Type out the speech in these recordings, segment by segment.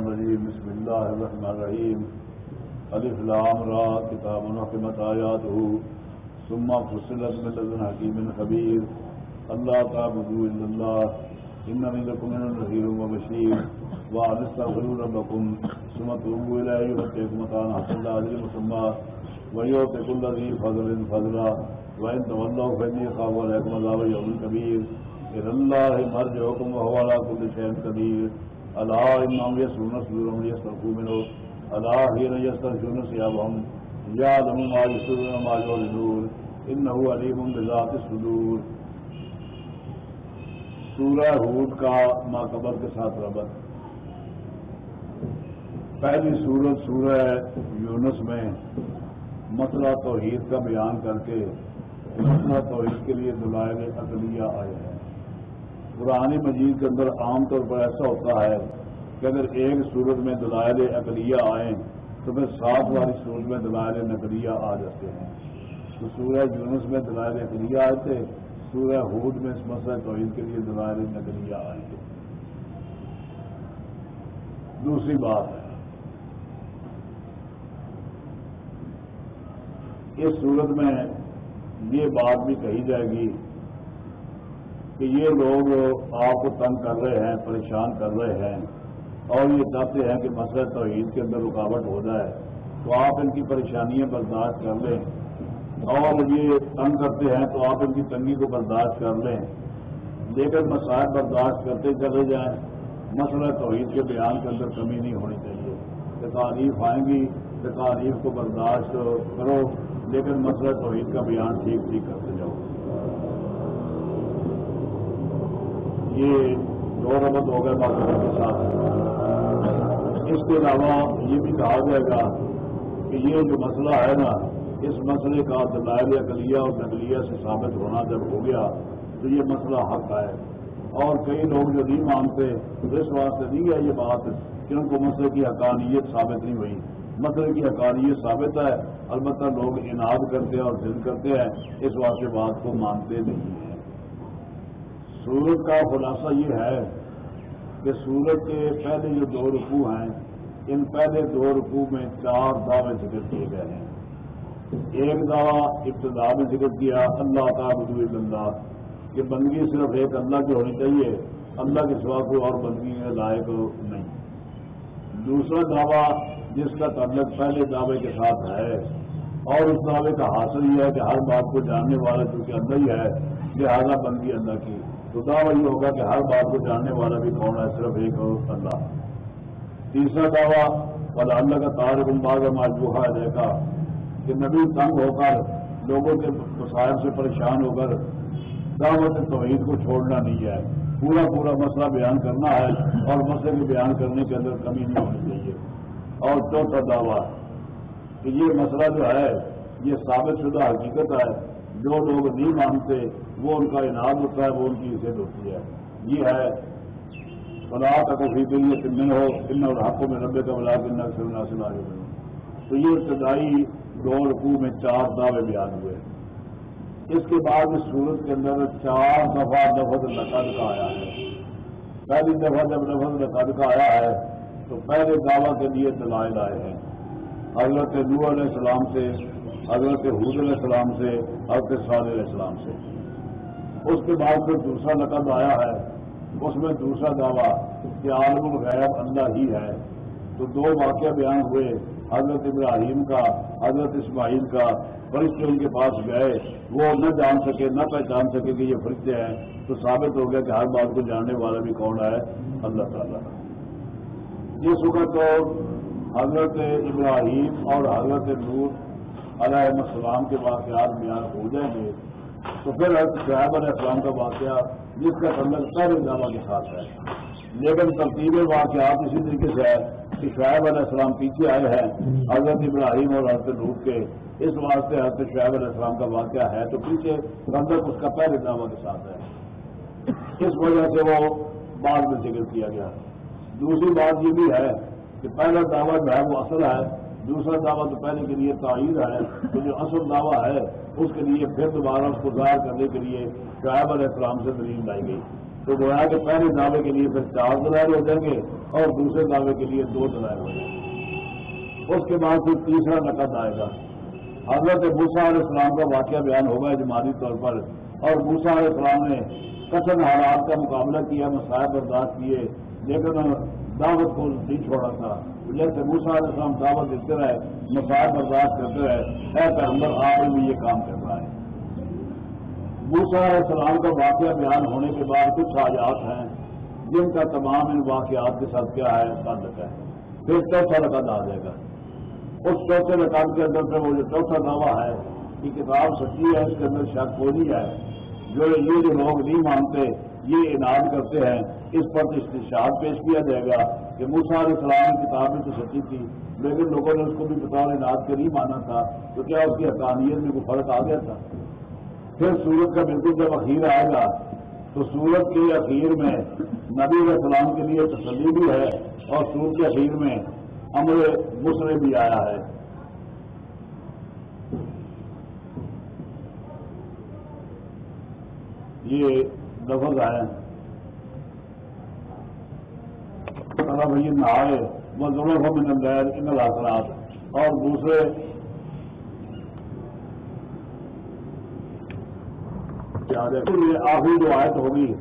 الشيطان الرجيم بسم الله الرحمن الرحيم ألف لام را كتاب محكمت آياته ثم فصلت من لدن حكيم خبير الله تعبدوا إلا الله إنني لكم من نذير وبشير وأن استغفروا ربكم ثم توبوا إليه يؤتيكم متاعا حسنا أجر مسمى ويؤتي كل ذي فضل فضلا وإن تولوا فإني أخاف عليكم عذاب يوم كبير إلى الله مرجعكم وهو على كل شيء قدير ألا إنهم يسرون صدورهم ليسترقوا منه ألا حين يسترجون ثيابهم ما بذات سورہ ہود کا ماقبر کے ساتھ ربط۔ پہلی سورت سورہ یونس میں مسئلہ توحید کا بیان کر کے مسئلہ توحید کے لیے دلائل عقلیہ آئے ہیں۔ قرآن مجید کے اندر عام طور پر ایسا ہوتا ہے کہ اگر ایک صورت میں دلائل عقلیہ آئیں تو پھر سات والی صورت میں دلائل نقلیہ آ جاتے ہیں۔ تو سورہ یونس میں دلائل عقلیہ آئے تھے، سورہ ہود میں اس مسئلہ توحید کے لیے دلائل نقلیہ آئیں گے دوسری بات ہے، اس صورت میں یہ بات بھی کہی جائے گی کہ یہ لوگ آپ کو تنگ کر رہے ہیں، پریشان کر رہے ہیں اور یہ چاہتے ہیں کہ مسئلہ توحید کے اندر رکاوٹ ہو جائے، تو آپ ان کی پریشانیاں برداشت کر لیں۔ اور یہ تنگ کرتے ہیں تو آپ ان کی تنگی کو برداشت کر لیں۔ لیکن مسائل برداشت کرتے چلے جائیں، مسئلہ توحید کے بیان کے اندر کمی نہیں ہونی چاہیے۔ تکالیف آئیں گی تکالیف کو برداشت کرو، لیکن مسئلہ توحید کا بیان ٹھیک ٹھیک کرتے جاؤ۔ یہ دو ربط ہو گئے باقی کے ساتھ۔ اس کے علاوہ یہ بھی کہا جائے گا کہ یہ جو مسئلہ ہے نا، اس مسئلے کا دلائل اقلیہ اور نقلیہ سے ثابت ہونا جب ہو گیا، تو یہ مسئلہ حق ہے۔ اور کئی لوگ جو نہیں مانتے، تو اس واسطے نہیں ہے یہ بات کہ ان کو مسئلے کی حقانیت ثابت نہیں ہوئی۔ مسئلے کی حقانیت ثابت ہے، البتہ لوگ انعد کرتے ہیں اور ضد کرتے ہیں، اس واسطے بات کو مانتے نہیں۔ ہیں سورت کا خلاصہ یہ ہے کہ سورت کے پہلے جو دو رقو ہیں، ان پہلے دو رقو میں چار دعوے ذکر کیے گئے ہیں۔ ایک دعویٰ ابتدا میں ذکر کیا، اللہ تعبد اللہ کہ بندگی صرف ایک اللہ کی ہونی چاہیے، اللہ کے سوا کوئی اور بندگی میں لائق نہیں۔ دوسرا دعویٰ جس کا تعلق پہلے دعوے کے ساتھ ہے، اور اس دعوے کا حاصل یہ ہے کہ ہر بات کو جاننے والا چونکہ اللہ ہی ہے، لہٰذا بندگی اللہ کی تو دعویٰ یہ ہوگا کہ ہر بات کو جاننے والا بھی کون ہے؟ صرف ایک اللہ۔ تیسرا دعویٰ اور اللہ کا تارک الباغ ماجوہا ہے کہ نبی تنگ ہو کر، لوگوں کے مسائل سے پریشان ہو کر دعوت توحید کو چھوڑنا نہیں ہے۔ پورا پورا مسئلہ بیان کرنا ہے اور مسئلے کے بیان کرنے کے اندر کمی نہیں ہونی چاہیے۔ اور چوتھا دعویٰ، کہ یہ مسئلہ جو ہے، یہ ثابت شدہ حقیقت ہے جو لوگ نہیں مانتے، وہ ان کا انعام ہوتا ہے، وہ ان کی عزت ہوتی ہے۔ یہ ہے بلا کا کوئی کے لیے کن ہو، ان اور حقوں میں نبے کا بلا کن سلنا سنا تو یہ ابتدائی دو رقو میں چار دعوے بیان ہوئے اس کے بعد اس صورت کے اندر چار دفعہ لفظ نقد کا آیا ہے۔ پہلی دفعہ جب لفظ نقد کا آیا ہے، تو پہلے دعوی کے لیے دلائل آئے ہیں۔ حضرت نو علیہ السلام سے حضرت حود علیہ السلام سے، حضرت صالح علیہ السلام سے۔ اس کے بعد پھر دوسرا نقد آیا ہے۔ اس میں دوسرا دعویٰ کہ عالم الغیب اللہ ہی ہے۔ تو دو واقعہ بیان ہوئے۔ حضرت ابراہیم کا، حضرت اسماعیل کا۔ فرشتے ان کے پاس گئے۔ وہ نہ جان سکے، نہ پہچان سکے کہ یہ فرشتے ہیں۔ تو ثابت ہو گیا کہ ہر بات کو جاننے والا بھی کون ہے؟ اللہ تعالیٰ۔ جس وقت تو حضرت ابراہیم اور حضرت نور علیہ السلام کے واقعات بیان ہو جائیں گے، تو پھر شعیب علیہ السلام کا واقعہ جس کا تعلق سارے دعویٰ کے ساتھ ہے۔ لیکن ترتیب واقعات اسی طریقے سے ہے کہ شعیب علیہ السلام پیچھے آئے ہیں، حضرت ابراہیم اور حضرت نور کے۔ اس واسطے حضرت شعیب علیہ السلام کا واقعہ ہے تو پیچھے تعلق اس کا پہلے دعویٰ کے ساتھ ہے۔ اس وجہ سے وہ بعد میں ذکر کیا گیا۔ دوسری بات یہ بھی ہے کہ پہلا دعویٰ جو ہے وہ اصل ہے۔ دوسرا دعویٰ تو پہلے کے لیے تعید ہے تو جو اصل دعویٰ ہے، اس کے لیے پھر دوبارہ اس کو ظاہر کرنے کے لیے شعیب علیہ السلام سے دلیل لائی گئی۔ تو گویا کہ پہلے دعوے کے لیے پھر چار دلائل ہو جائیں گے اور دوسرے دعوے کے لیے دو دلائل ہو جائیں گے۔ اس کے بعد پھر تیسرا نقد آئے گا۔ حضرت بوسا علیہ السلام کا واقعہ بیان ہوگا اجمالی طور پر۔ اور بوسا علیہ السلام نے کٹن حالات کا مقابلہ کیا، مسائل برداشت کیے، لیکن دعوت کو نہیں چھوڑا تھا۔ جیسے موسا علیہ السلام دعوت دیتے رہے مسائل برداشت کرتے رہے، اے پیغمبر، آپ بھی یہ کام کر رہا ہے۔ موسا علیہ السلام کا واقعہ بیان ہونے کے بعد کچھ حاجات ہیں، جن کا تمام ان واقعات کے ساتھ کیا ہے تعلق ہے۔ پھر چوتھا رقد آ جائے گا۔ اس چوتھے رقد کے اندر پھر وہ جو چوتھا دعویٰ ہے کہ کتاب سچی ہے، اس کے اندر شک کوئی نہیں ہے۔ جو یہ جو لوگ نہیں مانتے، یہ انعد کرتے ہیں، اس پر استشاد پیش کیا جائے گا۔ کہ موسا علیہ السلام کی کتاب بھی تو سچی تھی، لیکن لوگوں نے اس کو بھی بطور انعد کے نہیں مانا تھا، تو کیا اس کی حقانیت میں کوئی فرق آ گیا تھا؟ پھر سورت کا بالکل جب اخیر آئے گا، تو سورت کے اخیر میں نبی علیہ السلام کے لیے تسلی بھی ہے اور سورت کے اخیر میں امر مسرے بھی آیا ہے۔ یہ لفظ آئے بھائی نہائے وہ ضرور ہو من غیر ان الاثرات اور دوسرے یہ آخری جو آیت ہوگی،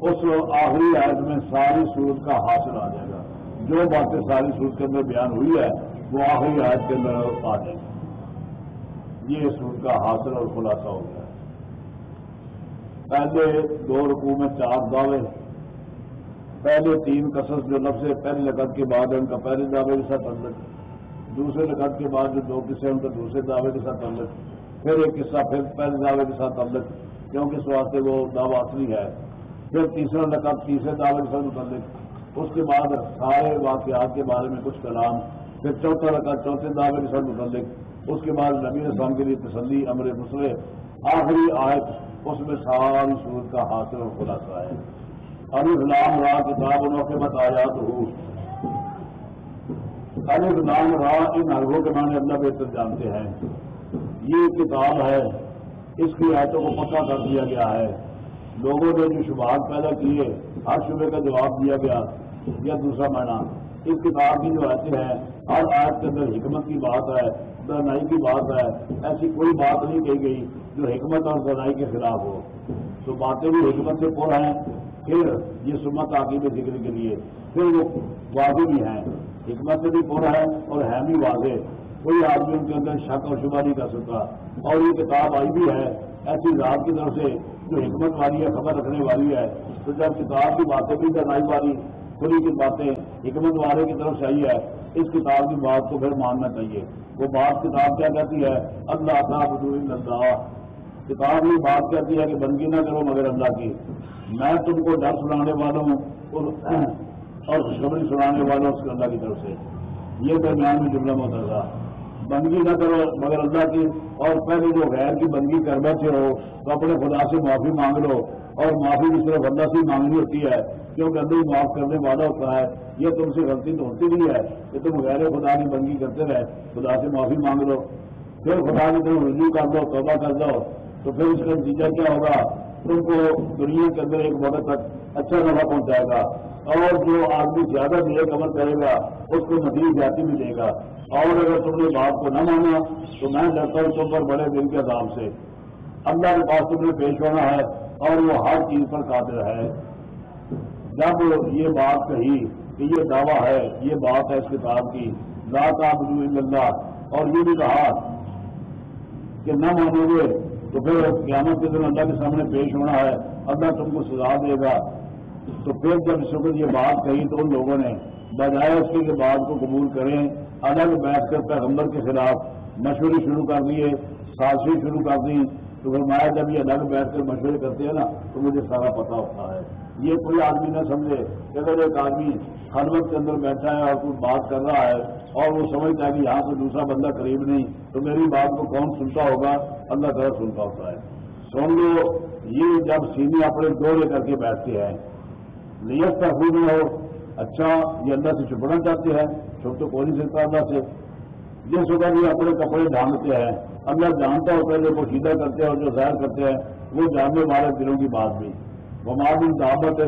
اس آخری آیت میں ساری صورت کا حاصل آ جائے گا۔ جو باتیں ساری صورت کے اندر بیان ہوئی ہے، وہ آخری آیت کے اندر آ جائیں گی۔ یہ صورت کا حاصل اور خلاصہ ہو گیا۔ پہلے دو رقو میں چار دعوے پہلے تین قصص جو لفظ پہلے لقد کے بعد ان کا پہلے دعوے کے ساتھ تعلق دوسرے لقد کے بعد جو دو قصے ان کا دوسرے دعوے کے ساتھ تعلق پھر ایک قصہ پھر پہلے دعوے کے ساتھ تعلق کیونکہ اس واسطے وہ دعوی اصلی ہے۔ پھر تیسرا لقب تیسرے دعوے کے ساتھ متعلق اس کے بعد سارے واقعات کے بارے میں کچھ کلام، پھر چوتھا لقب چوتھے دعوے کے ساتھ متعلق اس کے بعد نبی اسلام کے لیے تسلی، امر مسئلے آخری آیت، اس میں ساری صورت کا حاصل اور خلاصہ ہے۔ الف نام را کتاب انہوں کے بتایا تو الف نام را ان حرفوں کے معنی اللہ بہتر جانتے ہیں۔ یہ کتاب ہے۔ اس کی آیتوں کو پکا کر دیا گیا ہے۔ لوگوں نے جو شبہات پیدا کیے، ہر شبے کا جواب دیا گیا۔ یا دوسرا معنی۔ اس کتاب کی جو آیتیں ہیں، ہر آیت کے اندر حکمت کی بات ہے دنائی کی بات ہے۔ ایسی کوئی بات نہیں کہی گئی جو حکمت اور دنائی کے خلاف ہو۔ تو باتیں بھی حکمت سے پور ہیں۔ پھر یہ سمت عقیب ذکر کے لیے پھر وہ واضح بھی ہیں۔ حکمت بھی پورا ہے اور ہے بھی واضح۔ کوئی آدمی ان کے اندر شک اور شبہ نہیں کر سکتا۔ اور یہ کتاب آئی بھی ہے، ایسی ذات کی طرف سے جو حکمت والی ہے، خبر رکھنے والی ہے، تو جب کتاب کی باتیں بھی کرنائی والی، کھلی کی باتیں حکمت والے کی طرف سے آئی ہے، اس کتاب کی بات کو پھر ماننا چاہیے۔ وہ بات کتاب کیا کہتی ہے؟ اللہ تعالیٰ اللہ کتاب یہ بات کہتی ہے کہ بندگی نہ کرو مگر اللہ کی۔ میں تم کو ڈر سنانے والا ہوں اور خوشخبری سنانے والا ہوں اس اللہ کی طرف سے۔ یہ درمیان میں جملہ مترا بندگی نہ کرو مگر اللہ کی۔ اور پہلے جو غیر کی بندگی کر بیٹھے ہو تو اپنے خدا سے معافی مانگ لو۔ اور معافی بھی صرف اللہ سے مانگنی ہوتی ہے۔ کیونکہ اللہ ہی معاف کرنے والا ہوتا ہے۔ یہ تم سے غلطی تو ہوتی نہیں ہے کہ تم غیر خدا کی بندگی کرتے رہے۔ خدا سے معافی مانگ لو۔ پھر خدا کی طرف رجوع کر دو توبہ کر دو تو پھر اس کا نتیجہ کیا ہوگا؟ تم کو دنیا کے اندر ایک وقت تک اچھا نفع پہنچائے گا اور جو آدمی زیادہ نیک عمل کرے گا، اس کو مزید جاتی بھی دے گا۔ اور اگر تم نے بات کو نہ مانا، تو میں ڈرتا ہوں تم پر بڑے دن کے عذاب سے۔ اللہ کے پاس تم نے پیش ہونا ہے اور وہ ہر چیز پر قادر ہے۔ جب یہ بات کہی کہ یہ دعویٰ ہے، یہ بات ہے اس کتاب کی ذات آپ اللہ، اور یہ بھی کہا کہ نہ مانو گے تو پھر قیامت کے دن اللہ کے سامنے پیش ہونا ہے، اللہ تم کو سزا دے گا۔ تو پھر جب اس وقت یہ بات کہی تو ان لوگوں نے بجائے اس کے بات کو قبول کریں الگ بیٹھ کر پیغمبر کے خلاف مشورے شروع کر دیے، سازشیں شروع کر دی تو فرمایا جب یہ الگ بیٹھ کر مشورے کرتے ہیں نا، تو مجھے سارا پتا ہوتا ہے۔ یہ کوئی آدمی نہ سمجھے کہ اگر ایک آدمی خلوت کے اندر بیٹھا ہے اور کوئی بات کر رہا ہے اور وہ سمجھتا ہے کہ یہاں سے دوسرا بندہ قریب نہیں، تو میری بات کو کون سنتا ہوگا؟ اللہ تعالیٰ سنتا ہوتا ہے۔ سن لو، یہ جب سینے اپنے دورے کر کے بیٹھتے ہیں نیت تحفظ میں ہو اچھا یہ اللہ سے چھپنا چاہتے ہیں چھپ تو کوئی نہیں سکتا اللہ سے۔ جس وقت یہ اپنے کپڑے ڈھانگتے ہیں۔ اللہ جانتا ہوتا ہے جو پوشیدہ کرتے ہیں اور جو ظاہر کرتے ہیں، وہ جاننے والے دلوں کی بات بھی۔ ومادی دعوت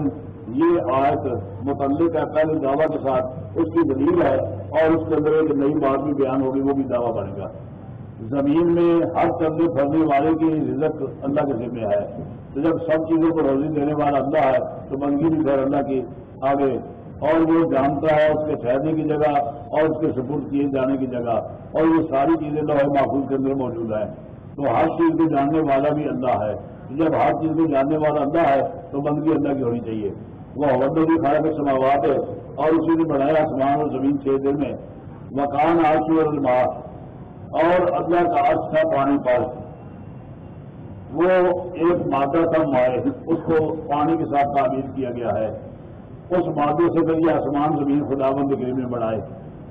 یہ آیت متعلق ہے، پہلے دعوی کے ساتھ اس کی دلیل ہے اور اس کے اندر ایک نئی بات بھی بیان ہوگی، وہ بھی دعویٰ بنے گا زمین میں ہر چلنے پھرنے والے کی رزق اللہ کے ذمہ ہے۔ تو جب سب چیزوں کو روزی دینے والا اللہ ہے، تو بندگی بھی پھر اللہ کی آگے۔ اور وہ جانتا ہے اس کے ٹھہرنے کی جگہ اور اس کے سپورٹ کیے جانے کی جگہ۔ اور یہ ساری چیزیں جو ہے محفوظ کے اندر موجود ہیں۔ تو ہر چیز کو جاننے والا بھی اللہ ہے۔ جب ہر چیز کو جاننے والا اللہ ہے تو بندگی اللہ کی ہونی چاہیے۔ وہ حوض بھی کھڑا سماوات ہے اور اسی نے بنایا آسمان اور زمین چھ دن میں۔ مکان آسو اور الماس۔ اور اللہ کا عرض تھا پانی پر۔ وہ ایک مادہ تھا مائع، اس کو پانی کے ساتھ تعمیر کیا گیا ہے۔ اس مادے سے پھر یہ آسمان، زمین خدا بند گری میں بڑھائے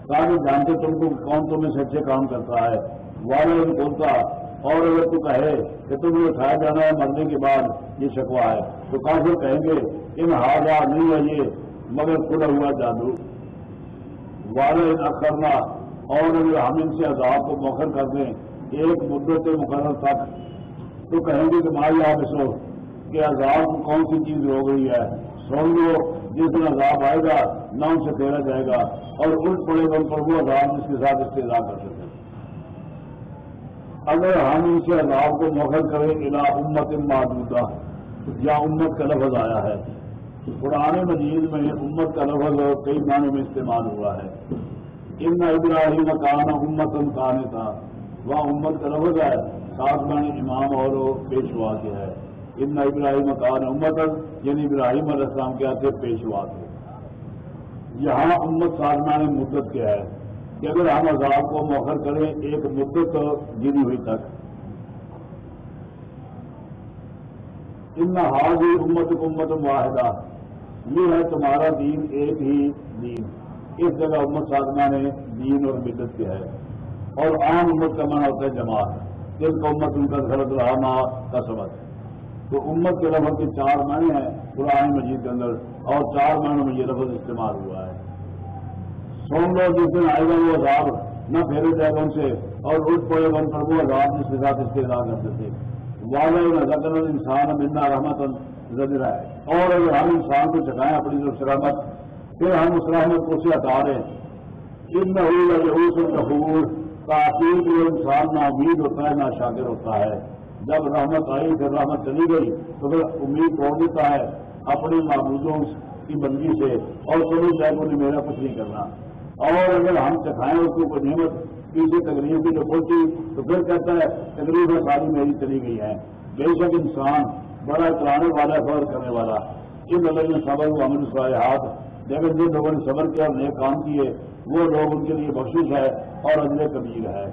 تاکہ جانتے تم کو کون تمہیں سے اچھے کام کرتا ہے۔ والد بولتا اور اگر تو کہے کہ تم یہ اٹھایا جانا ہے مرنے کے بعد یہ شکوا ہے، تو کافی کہیں گے، ان ہارا نہیں ہے یہ، مگر کھلا ہوا جادو۔ والد نہ کرنا اور اگر ہم ان سے عذاب کو موخر کر دیں، ایک مدت مقرر تک، تو کہیں گے کہ مائی آپ سو کہ عذاب کو کون سی چیز ہو گئی ہے؟ سن لو، جس دن عذاب آئے گا، نہ ان سے پھیرا جائے گا، اور الٹ پڑے گا ان پر وہ عذاب جس کے ساتھ استدا کر سکتے اگر ہم ان سے عذاب کو موخر کریں الا امت معدودہ یا امت کا لفظ آیا ہے۔ قرآن مجید میں امت کا لفظ کئی معنی میں استعمال ہوا ہے۔ ان ابراہیم کان امت کان تھا وہ امت کا لفظ ہے۔ سات معنی امام اور پیشوا کے ہے۔ ان ابراہیم کان امت یعنی ابراہیم علیہ السلام کے آتے پیشوا کے۔ یہاں امت سات معنی مدت کے ہے۔ کہ اگر ہم عذاب کو موخر کریں ایک مدت گری ہوئی تک۔ ان حاضی امت امت معاہدہ یہ ہے تمہارا دین، ایک ہی دین۔ اس جگہ امت سادمہ نے دین اور مدت کے ہے۔ اور عام امت کا معنی ہوتا ہے جماعت۔ جس کا امت ان کا غلط رہا کا سبق تو امت کے لفظ کے چار معنی ہیں قرآن مجید کے اندر اور چار معنوں میں یہ لفظ استعمال ہوا ہے۔ سن لو جس دن آئے گا وہ عذاب نہ پھیرے جائے گا ان سے، اور اٹھ پڑے گا ان پر وہ عذاب جس کے ساتھ اس کے کرتے تھے۔ والا زکر انسان منا رحمت زدرا ہے۔ اور اگر ہم انسان کو چکائیں اپنی جو رحمت پھر ہم اس رحمت کو اسے ہٹا رہے ہیں ان نحوس الغفور تاثیر جو انسان نہ امید ہوتا ہے نہ شاگر ہوتا ہے۔ جب رحمت آئی، پھر رحمت چلی گئی، تو پھر امید توڑ دیتا ہے، اپنے معبودوں کی بندگی سے، اور چلو جائے نے میرا کچھ نہیں کرنا۔ اور اگر ہم چکھائیں اس کو کوئی نعمت کسی تقریب کی جو پہنچی، تو پھر کہتا ہے تقریب ساری میری چلی گئی ہے۔ بے شک انسان بڑا چلانے والا فور کرنے والا ان اللہ نے صبر کو امن سوائے ہاتھ لیکن جن لوگوں نے صبر کیا اور نئے کام کیے، وہ لوگ ان کے لیے بخش ہے اور اجلے کبیر ہے۔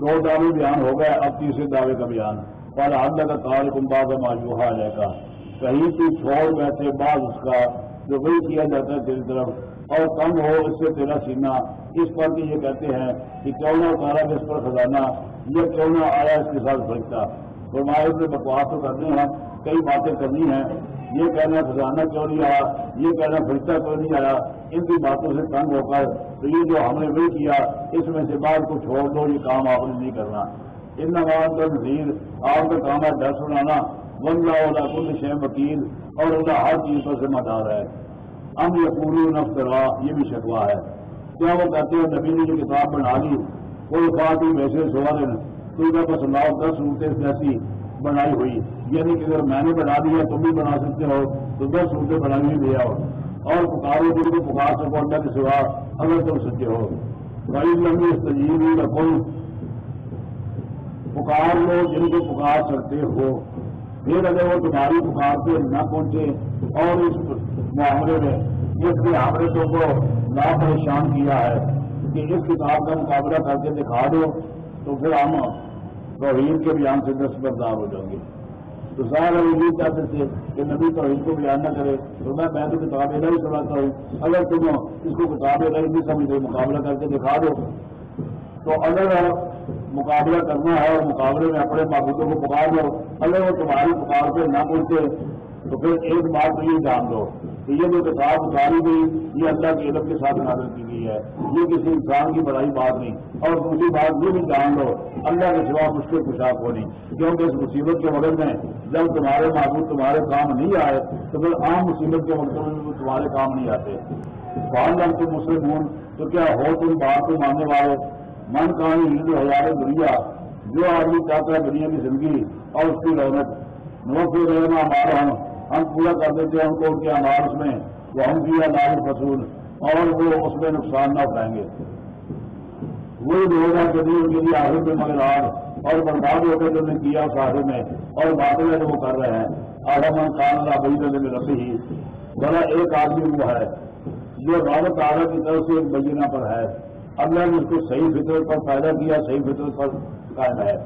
دو دعوے بیان ہو گئے، اب تیسرے دعوے کا بیان۔ پر حد کا کال کمباد ماجوہا جائے گا کہیں تو چھوڑ بیٹھے بعض اس کا، جو وہی کیا جاتا ہے تیری طرف۔ اور کم ہو اس سے تیرا سینا اس پر کہ یہ کہتے ہیں کہ کیوں نہ اتارا اس پر خزانہ۔ یہ کیوں نہ آیا اس کے ساتھ فرقہ فرمائے سے بکواس تو کرنے ہیں کئی باتیں کرنی ہیں۔ یہ کہنا خزانہ کیوں نہیں آیا؟ یہ کہنا فرقہ کیوں نہیں آیا؟ ان کی باتوں سے تنگ ہو کر تو یہ جو ہم نے وہی کیا، اس میں سے بعد کو چھوڑ دو یہ کام آپ نے نہیں کرنا۔ ان نواز کا نظیر آپ کا کام ہے ڈر سنانا۔ ون لا کل شہ وکیل، اور اللہ ہر چیز پر ذمہ دار ہے۔ اب یہ پوری نفرا یہ بھی شکوا ہے۔ کیا وہ کہتے ہیں نبی نے جو کتاب بنا لی، کوئی بات ہی ویسے سوال ہے کوئی کا بس لاؤ دس صورتیں ایسی بنائی ہوئی۔ یعنی کہ اگر میں نے بنا دیا، تم بھی بنا سکتے ہو، تو دس صورتیں بنائی ہوئی لے آؤ۔ اور پکارو جن کو پکار سکو اللہ کے سوا، اگر تم سکتے ہو۔ بھائی لمبی تجیب رکھو پکار لو جن کو پکار سکتے ہو۔ پھر اگر وہ تمہاری پکار پہ نہ پہنچے اور اس معاملے میں اس کے حاملتوں کو نہ پریشان کیا ہے کہ اس کتاب کا مقابلہ کر کے دکھا دو، تو پھر ہم توحید کے بیان سے دستبردار ہو جائیں گے۔ تو سارا یہ چاہتے تھے کہ نبی توحید کو بیان نہ کرے، تو میں میں تو کتاب ہی سناتا ہوں اگر تم اس کو کتاب نہیں سمجھے مقابلہ کر کے دکھا دو۔ تو اگر مقابلہ کرنا ہے اور مقابلے میں اپنے معبودوں کو پکار دو، اگر وہ تمہاری پکار پہ نہ پہنچے، تو پھر ایک بات تو یہ جان دو۔ کہ یہ جو کتاب اتاری گئی یہ اللہ کے علم کے ساتھ نازل کی گئی ہے۔ یہ کسی انسان کی بڑائی بات نہیں۔ اور دوسری بات یہ بھی جان لو، اللہ کے سوا مشکل پوشاک ہونی کیونکہ اس مصیبت کے وقت میں جب تمہارے معبود، تمہارے کام نہیں آئے، تو پھر عام مصیبت کے وقت میں تمہارے کام نہیں آتے۔ بال جب تم مسلم ہوں تو کیا ہو تم بات کو ماننے والے؟ من کہانی ہندو ہزار دنیا جو آدمی چاہتا ہے دنیا کی زندگی اور اس کی رونق۔ نو پھر رہنا ہمارا ہم ہم پورا کر دیتے ہیں ان کو ان کے آمار میں، وہ ہم کیا لال فصول اور وہ اس میں نقصان نہ اٹھائیں گے۔ وہی لوگ ہیں جدید ان کے لیے آخر میں مگر اور برباد ہو کر جو نے کیا اس آخر میں اور باتیں جو وہ کر رہے ہیں۔ آدھا من کان اللہ بھائی دل میں رسی ہی بڑا ایک آدمی وہ ہے جو رابط تعالیٰ کی طرف سے ایک بجینہ پر ہے۔ اللہ نے اس کو صحیح فطرت پر پیدا کیا، صحیح فطرت پر قائم ہے۔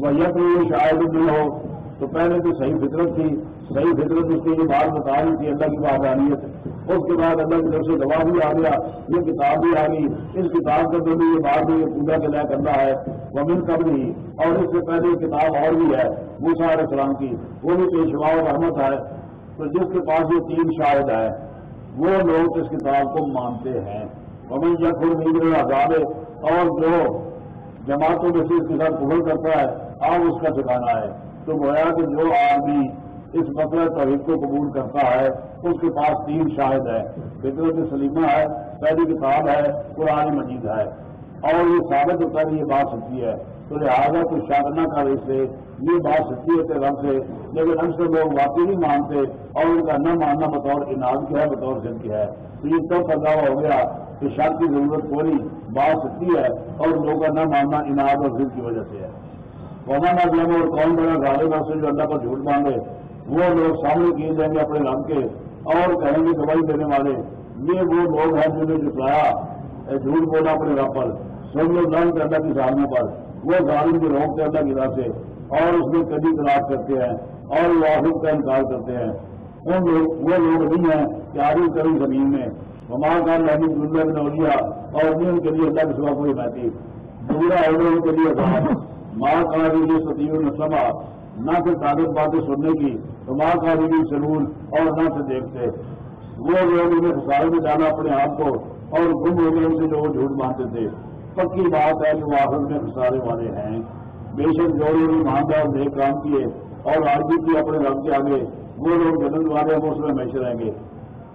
وہ یہ شاید بھی ہو تو پہلے تو صحیح فطرت تھی، صحیح فطرت اس کی یہ بات بتا رہی تھی، اللہ کی بادانیت اس کے بعد اللہ کی طرف سے دوا بھی آ گیا، یہ کتاب بھی آ گئی۔ اس کتاب کے اندر بھی یہ بات بھی پوجا کے لیے کرنا ہے۔ وہ مل کر اور اس سے پہلے کتاب اور بھی ہے موسا علیہ السلام کی۔ وہ بھی پیشوا و رحمت ہے تو جس کے پاس یہ تین شاہد ہے وہ لوگ اس کتاب کو مانتے ہیں۔ ومن یقر نیگر آزاد اور جو جماعتوں میں سے اس کے ساتھ قبول کرتا ہے اب اس کا ٹھکانا ہے۔ تو گویا کہ جو آدمی اس مسئلہ توحید کو قبول کرتا ہے، اس کے پاس تین شاہد ہے فطرت سلیمہ ہے پہلی کتاب ہے، قرآن مجید ہے۔ اور یہ ثابت ہوتا ہے یہ بات سچی ہے۔ تو لہٰذا تو شاید نہ کر اس سے یہ بات سچی ہوتے رنگ سے، لیکن ہم سے لوگ واقعی نہیں مانتے اور ان کا نہ ماننا بطور انعام کیا ہے، بطور ضد کیا ہے۔ تو یہ تو پیدا ہو گیا کہ شاید کی ضرورت پوری بات سچی ہے اور لوگوں کا نہ ماننا انعام اور ضد کی وجہ سے ہے۔ قوما نہ اور کون بڑا غالب سے جو اللہ پر جھوٹ مانگے وہ لوگ سامنے کیے جائیں گے اپنے رنگ کے اور کہیں گے دوائی دینے والے۔ یہ وہ لوگ ہیں جنہوں نے جتلایا جھوٹ بولا اپنے رب پر۔ سب لوگ رنگ کے اللہ کی ظالموں پر۔ وہ ظالم کی روک کے اللہ کی راہ سے اور اس میں کبھی تلاش کرتے ہیں اور وہ آخر کا انکار کرتے ہیں۔ ان لوگ، وہ لوگ نہیں ہیں کہ آگے کبھی زمین میں۔ ہمارا کام رہنی دنیا میں نولیا اور نہیں ان کے لیے اللہ کے سوا کوئی بہتی دوسرا ان کے لیے ماں کا لیے ستیوں نے سبا نہ پھر طاقت باتیں سننے کی، تو ماں کا بھی سلون اور نہ سے دیکھتے۔ وہ لوگ انہیں خسارے میں ڈالا اپنے آپ کو اور گم ہو گئے ان سے جو وہ جھوٹ مانتے تھے۔ پکی بات ہے کہ وہ آخر میں خسارے والے ہیں۔ بے شک جو لوگ ایماندار نیک کام کیے اور آگے کی اپنے رب کے آگے، وہ لوگ جنت والے ہیں، وہ اس میں ہمیشہ رہیں گے۔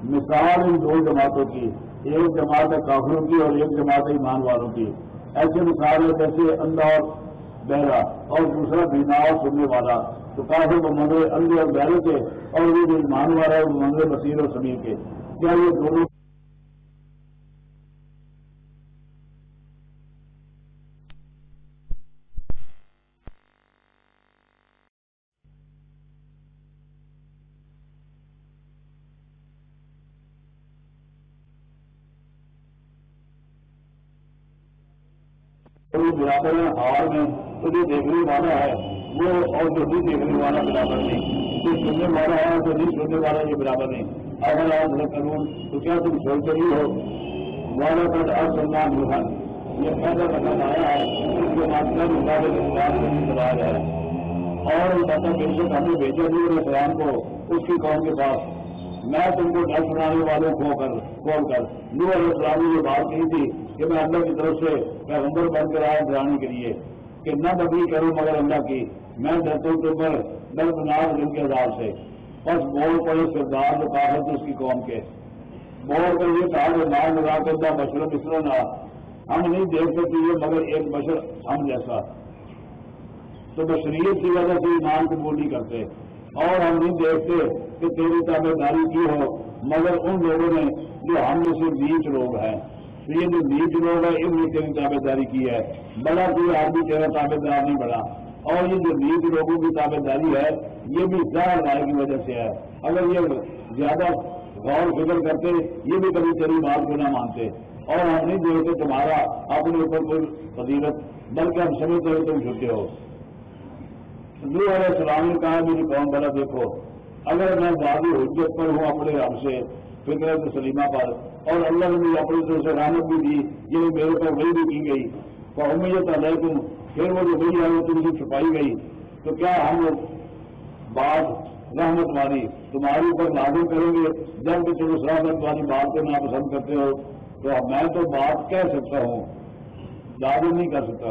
مثال ان دو جماعتوں کی، ایک جماعت ہے کافروں کی اور ایک جماعت ہے ایمان والوں کی۔ ایسے مثال ہے جیسے اندر بہرا اور دوسرا بینا سننے والا تو کافی وہ منظر اندھے اور بہرے کے اور وہ جو ایمان والا ہے، وہ منظر بصیر اور سمیر کے۔ کیا یہ دونوں برابر ہے ہار میں تو جو دیکھنے والا ہے، وہ اور جو نہیں دیکھنے والا برابر نہیں۔ جو سننے والا ہے اور جو نہیں سننے والا یہ برابر نہیں۔ اگر آپ نہ کروں تو کیا تم چھوڑ کر ہی ہو؟ والا پر سلمان روحان یہ فائدہ کرنا آیا ہے اس کے بعد کا مقابلے انسان کو نہیں چلایا ہے اور بتا بے شک ہمیں بھیجا نہیں اور اسلام کو اس کی قوم کے پاس۔ میں تم کو ڈر سنانے والوں کو کر کال کر؟ نو علیہ السلام نے یہ بات کی تھی کہ میں اللہ کی طرف سے پیغمبر بن کر آیا ڈرانے کے لیے کہ نہ نبی کروں مگر اللہ کی۔ میں ڈرتا ہوں تو پر درد دن کے عذاب سے۔ بس بول پڑے سردار جو کہا تھا اس کی قوم کے۔ بول کر یہ کہا کہ نام لگا کر دا بشر بسرو نہ۔ ہم نہیں دیکھ سکتے یہ مگر ایک بشر ہم جیسا۔ تو بشریت کی وجہ سے ایمان قبول نہیں کرتے۔ اور ہم نہیں دیکھتے کہ تیری تابے داری کی ہو، مگر ان لوگوں نے جو ہم میں سے بیچ لوگ ہیں۔ یہ جو بیچ لوگ ہیں، ان نے تیری تابے داری کی ہے۔ بڑا کوئی آدمی تیرا تابے دار نہیں بڑا۔ اور یہ جو نیچ لوگوں کی تابے داری ہے، یہ بھی ظاہر رائے کی وجہ سے ہے۔ اگر یہ زیادہ غور فکر کرتے، یہ بھی کبھی تیری بات کو نہ مانتے۔ اور ہم نہیں دیکھتے تمہارا اپنے اوپر کوئی فضیلت، بلکہ ہم سمجھتے ہوئے تم جھکے ہو۔ جو علیہ السلام نے کہا میری قوم بڑا دیکھو، اگر میں زیادہ حجت پر ہوں اپنے رب سے فکرت سلیمہ پر۔ اور اللہ نے اپنی طرف سے رحمت بھی دی یہ میرے پر وہی بھی کی گئی۔ تو ہمیں یہ تم پھر وہ جو وہی ہے وہ تم سے چھپائی گئی۔ تو کیا ہم بات رحمت والی تمہاری اوپر لاگو کریں گے؟ جبکہ تم اس رحمت والی بات کو ناپسند کرتے ہو، تو میں تو بات کہہ سکتا ہوں۔ لاگو نہیں کر سکتا۔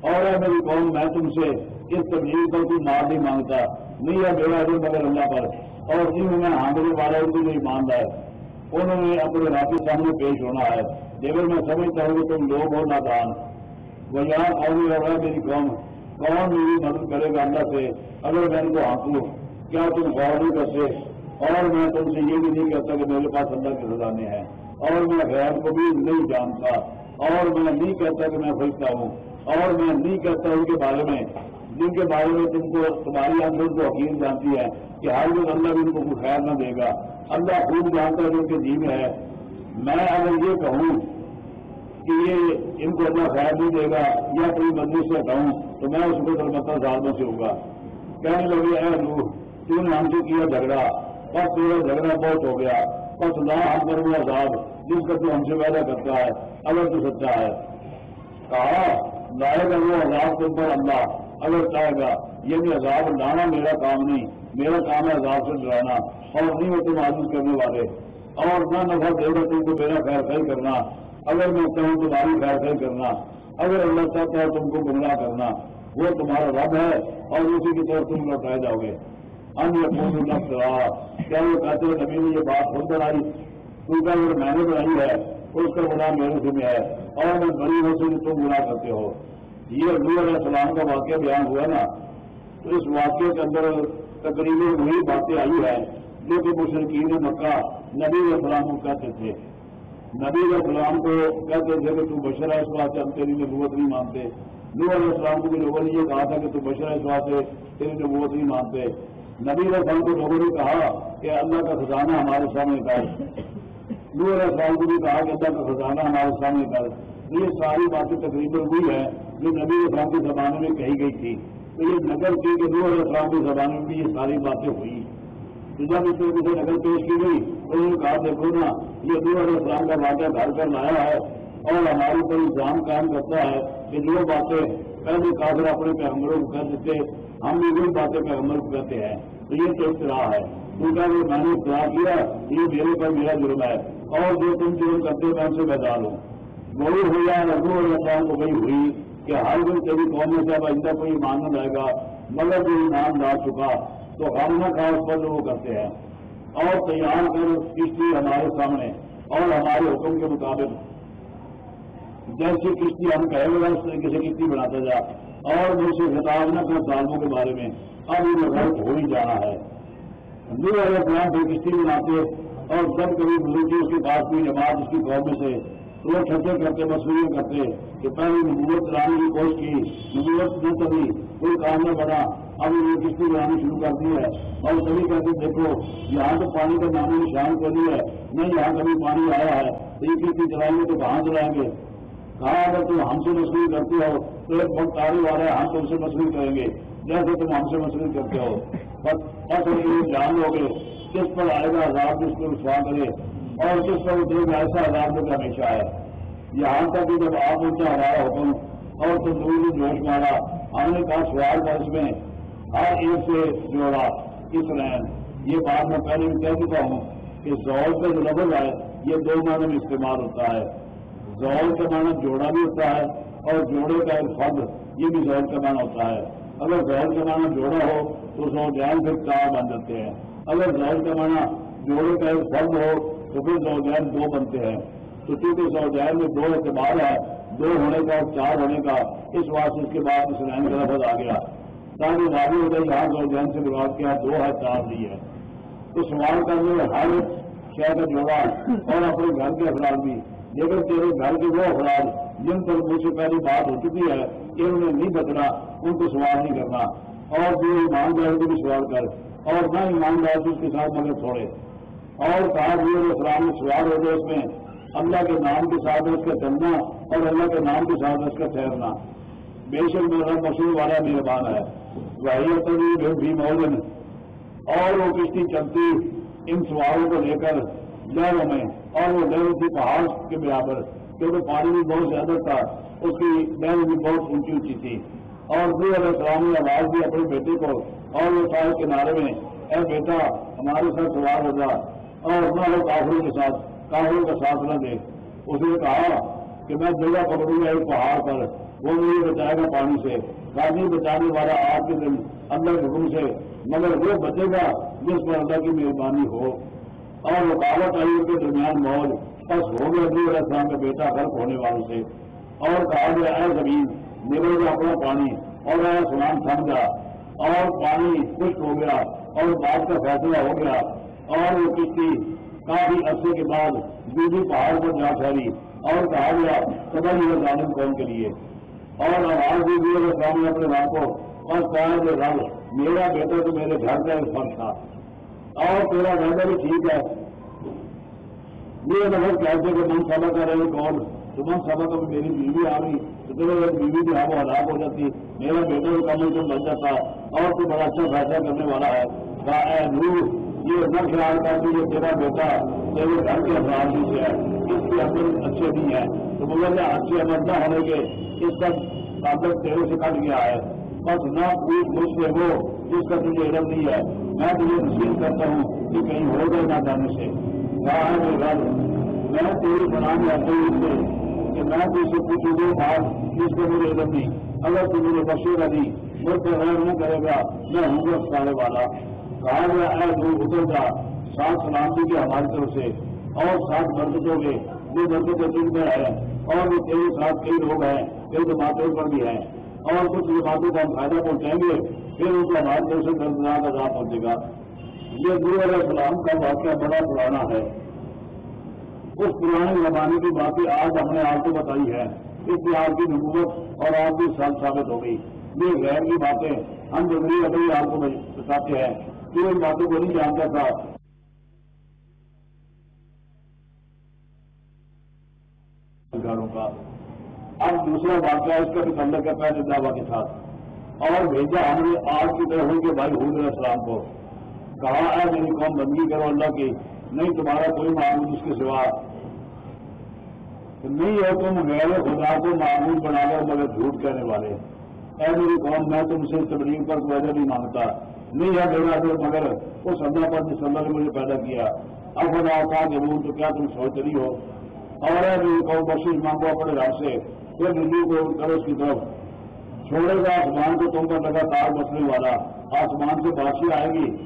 اور ہے میری قوم، میں تم سے اس تبدیل پر کوئی مار نہیں مانگتا۔ نہیں ہے میرا جو مگر اللہ پر۔ اور جن میں حاملے والا ان کو نہیں ہے انہوں نے اپنے راپی سامنے پیش ہونا ہے۔ لیکن میں سمجھتا ہوں کہ تم لوگ ہو نادان۔ وہ یہاں اور بھی رہا ہے میری قوم کون میری مدد کرے گا اللہ سے؟ اگر میں ان کو ہانکوں کیا تم غور نہیں کرتے اور میں تم سے یہ بھی نہیں کہتا کہ میرے پاس اللہ کے خزانے ہیں۔ اور میں غیر کو بھی نہیں جانتا۔ اور میں نہیں کہتا کہ میں فرشتہ ہوں۔ اور میں نہیں کہتا ان کے بارے میں۔ جن کے بارے میں تم کو تمہاری اندر کو حقیق جانتی ہے کہ ہر روز اللہ بھی ان کو کوئی خیر نہ دے گا۔ اللہ خوب جانتا ہے جو ان کے جی میں ہے۔ میں اگر یہ کہوں کہ یہ ان کو اللہ خیر نہیں دے گا یا کوئی مندر سے کہوں تو میں اس کو درمتا سال میں سے ہوگا۔ کہنے لگے، اے روح تو نے ہم سے کیا جھگڑا؟ اور تیرا جھگڑا بہت ہو گیا۔ بس نہ ہم پر وہ عذاب جس کا تو ہم سے پیدا کرتا ہے اگر تو سچا ہے۔ کہا لائے گا وہ عذاب تم پر اللہ۔ اگر چاہے گا یہ بھی عذاب لانا میرا کام نہیں، میرا کام ہے عذاب سے ڈرانا، اور نہیں وہ تم عادت کرنے والے۔ اور نہ نفع دے گا تم کو میرا خیر خیر کرنا۔ اگر میں چاہوں تمہاری خیر خیر کرنا، اگر اللہ چاہتا ہے تم کو گمراہ کرنا، وہ تمہارا رب ہے اور اسی کی طرف تم لوٹائے جاؤ گے۔ ان یہ نفس رہا کیا وہ کہتے ہیں، نبی نے یہ بات خود بنائی؟ کیونکہ اگر میں نے بنائی ہے اس کا گناہ میرے سے میں ہے۔ اور میں بڑی ہو سے تم گناہ کرتے ہو۔ یہ علیہ السلام کا واقعہ بیان ہوا نا، تو اس واقعے کے اندر تقریباً وہی باتیں آئی ہے جو کہ مشرقین مکہ نبی علیہ السلام کو کہتے تھے۔ نبی علیہ السلام کو کہتے تھے کہ تو بشر ہے، اس بات سے ہم تیری نبوت نہیں مانتے۔ نور علیہ السلام کو بھی لوگوں نے یہ کہا تھا کہ تو بشر ہے، اس بات سے تیری نبوت نہیں مانتے۔ نبی علیہ السلام کو لوگوں نے کہا کہ اللہ کا خزانہ ہمارے سامنے کر۔ نور علیہ السلام کو بھی کہا کہ اللہ کا خزانہ ہمارے سامنے کر۔ یہ ساری باتیں تقریباً ہوئی ہے جو نبی اسلام کے زمانے میں کہی گئی تھی۔ تو یہ نقل کی کہ نور اسلام کے زمانے میں بھی یہ ساری باتیں ہوئی۔ تو جب اس میں مجھے نقل پیش کی گئی تو انہوں نے کہا، دیکھو نا، یہ نور اسلام کا واقعہ گھر کر لایا ہے اور ہمارے اوپر الزام قائم کرتا ہے کہ جو باتیں پہلے کافر اپنے پیغمبروں کو کہہ دیتے، ہم بھی وہی باتیں پیغمبر کو کہتے ہیں۔ تو یہ تو اختراع ہے۔ کیونکہ میں نے اختراع کیا، یہ میرے پر میرا جرم ہے اور جو تم جرم کرتے میں ان سے بیدار ہوں۔ وہی ہوئی ہے رضو کو وہی ہوئی کہ ہر دن کبھی قوم سے آئندہ کوئی ایمان نہ لائے گا، مگر جو ایمان لا چکا تو ہم نہ خاص پر وہ کرتے ہیں۔ اور تیار کر کشتی ہمارے سامنے اور ہمارے حکم کے مطابق۔ جیسی کشتی ہم کہے گا اس طریقے سے کشتی بناتا جا۔ اور مجھ سے خطاب نہ کر سالموں کے بارے میں۔ اب انہیں غلط ہو ہی جانا ہے۔ جو اگر کشتی بناتے اور جب کبھی بزرگ اس کے پاس کوئی جماعت اس کی قوم سے وہ چھٹے کرتے مصوریاں کرتے کہ پہلے نبوت لانے کی کوشش کی، نبوت نہیں کبھی کوئی کام نہ بنا۔ اب یہ کشتی لانی شروع کر دی ہے۔ اور سبھی کہتے دیکھو، یہاں تو پانی کا نام نشان کر دیا ہے۔ نہیں، یہاں کبھی پانی آیا ہے۔ تو یہ کشتی چلائیں گے تو کہاں چلائیں گے؟ کہا اگر تم ہم سے مصروف کرتے ہو، تو ایک بہت تاری والا ہے، ہم تم سے مصروف کریں گے۔ جیسے تم ہم سے مصروف کرتے ہو۔ بس بس جان لو گے کس پر آئے گا عذاب جس کو وشواس کرے۔ اور جس پر اترے گا ایسا عذاب جو ہمیشہ ہے۔ یہاں تک کہ جب آپ پہنچا ہمارا حکم اور تندور نے جوش مارا، ہم نے کہا، سوال تھا اس میں، ہر ایک سے جوڑا اس رین یہ بات میں پہلے بھی کہہ چکا ہوں کہ زول کا جو لفظ ہے یہ دو معنی میں استعمال ہوتا ہے۔ زول کا معنی جوڑا بھی ہوتا ہے اور جوڑے کا ایک فرد، یہ بھی زول کا معنی ہوتا ہے۔ اگر زول کا معنی جوڑا ہو تو زو جین پھر کہاں بن جاتے ہیں۔ اگر زول کا معنی جوڑے کا ایک فرد ہو تو پھر زو دو بنتے ہیں۔ تو چونکہ زوجین میں دو اعتبار ہے دو ہونے کا اور چار ہونے کا۔ اس واسطے اس کے بعد اس لائن کا لفظ آ گیا۔ تاکہ واضح ہو گئی یہاں زوجین سے بات کیا، دو ہے چار نہیں ہے۔ تو سوال کرنے میں ہر شہر کا جوڑا اور اپنے گھر کے افراد بھی۔ لیکن تیرے گھر کے وہ افراد جن پر مجھ سے پہلی بات ہو چکی ہے کہ انہیں نہیں بچنا ان کو سوال نہیں کرنا۔ اور جو ایماندار کو بھی سوال کر، اور نہ ایماندار اس کے ساتھ مگر چھوڑے۔ اور کہا بھی اسلام میں سوال ہو گئے اس میں اللہ کے نام کے ساتھ اس کا چلنا اور اللہ کے نام کے ساتھ اس کا ٹھہرنا۔ بے شک میرا مشہور والا مہربان ہے۔ وہی بھی موجن اور وہ کشتی چلتی ان سوالوں کو لے کر لہروں میں، اور وہ لہروں کی پہاڑ کے برابر، کیونکہ پانی بھی بہت زیادہ تھا، اس کی لہر بھی بہت اونچی اونچی تھی۔ اور دو علیہ السلام نے آواز دی اپنے بیٹے کو، اور وہ سارے کنارے میں، اے بیٹا، ہمارے ساتھ سوار ہو جا۔ اور نہ ہو کافروں کے ساتھ، کافروں کا ساتھ نہ دے۔ اس نے کہا کہ میں جگہ پکڑوں گا ایک پہاڑ پر۔ وہ مجھے بچائے گا پانی سے۔ پانی بچانے والا آپ کے دن اللہ کے حکم سے۔ مگر وہ بچے گا جس پر اللہ کی مہربانی ہو۔ اور رکاوٹ آئی کے درمیان موج بس ہو گیا نور السلام کا بیٹا، غرق ہونے والوں سے۔ اور کہا گیا، اے زمین، نکل گیا اپنا پانی۔ اور اے سلام تھم گیا اور پانی خشک ہو گیا۔ اور بات کا فیصلہ ہو گیا۔ اور وہ کشتی کافی عرصے کے بعد بیوی پہاڑ پر جا ٹھہری اور کہا گیا سبھی یہ ظالم قوم کے لیے. اور آواز بھی بھی السلام نے اپنے ماں کو، اور کہا کہ رب میرا بیٹا تو میرے گھر کا ایک فرق تھا، اور تیرا وعدہ بھی ٹھیک ہے۔ یہ نظر کیسے کہ من سبق کر رہے کون؟ تو من سبق ابھی میری بیوی آ گئی، تو تیرے اگر بیوی بھی ہم ہلاک ہو جاتی، میرا بیٹا بھی کم سے بن جاتا، اور تو بڑا اچھا فیصلہ کرنے والا ہے۔ کہا اے نور یہ نہ خیال کر کہ یہ تیرا بیٹا تیرے گھر کے افراد بھی سے ہے، اس کے عمل اچھے نہیں ہے تو مگر اچھے عمل نہ ہونے کے اس کا تعلق تیرے سے کٹ گیا ہے۔ بس نہ پوچھ مجھ سے ہو جس کا تجھے علم نہیں ہے۔ میں تجھے نصیب کرتا ہوں کہ کہیں ہو گئے نہ جانے سے۔ کہا ہے میرے گھر میں تیری بنانے آتے ہوں سے کہ میں تو اسے پوچھوں گی بات جس کو مجھے علم نہیں۔ اگر تو مجھے بخشے گا نہیں مجھ پر غیر نہ کرے گا، میں ہوں گا سارے والا کہا گیا اے دور اتر جا سات سلامتی کے ہماری طرف سے اور سات برکتوں کے جو برکتیں دن میں ہے اور وہ تیرے ساتھ کئی لوگ ہیں، کئی جماعتوں پر بھی ہیں اور کچھ جماعتوں کو ہم فائدہ پہنچائیں گے، پھر ان کو ہماری طرف سے دردناک عذاب پہنچے گا۔ یہ گرو علیہ السلام کا واقعہ بڑا پرانا ہے۔ اس پرانے زمانے کی باتیں آج ہم نے آپ کو بتائی ہے اس سے آپ کی نبوت اور آپ کی سال ثابت ہو گئی۔ یہ غیر کی باتیں ہم ضروری ابھی آپ کو بتاتے ہیں۔ کہ ان باتوں کو نہیں جانتا تھا۔ کا۔ اب دوسرا واقعہ اس کا بھی تعلق ہے پہلے کے ساتھ۔ اور بھیجا ہم نے آج کی طرح کے بھائی حود علیہ السلام کو۔ کہا ہے میری قوم، بندگی کرو اللہ کی۔ نہیں تمہارا کوئی معمول اس کے سوا۔ نہیں ہے تم غیر خدا کو معمول بنا کر مگر جھوٹ کہنے والے۔ اے میری قوم، میں تم سے تبلیغ پر وجہ نہیں مانگتا۔ نہیں ہے میرا دل مگر اس اللہ پر جس اللہ نے مجھے پیدا کیا۔ اب خدا کا ضرور تو کیا تم سوچ رہی ہو؟ اور ہے میری بخش مانگو اپنے رب سے۔ پھر دلی کو کرو اس کی طرف۔ چھوڑے گا آسمان کو تم کا لگاتار بسنے والا۔ آسمان سے بادشی آئے گی۔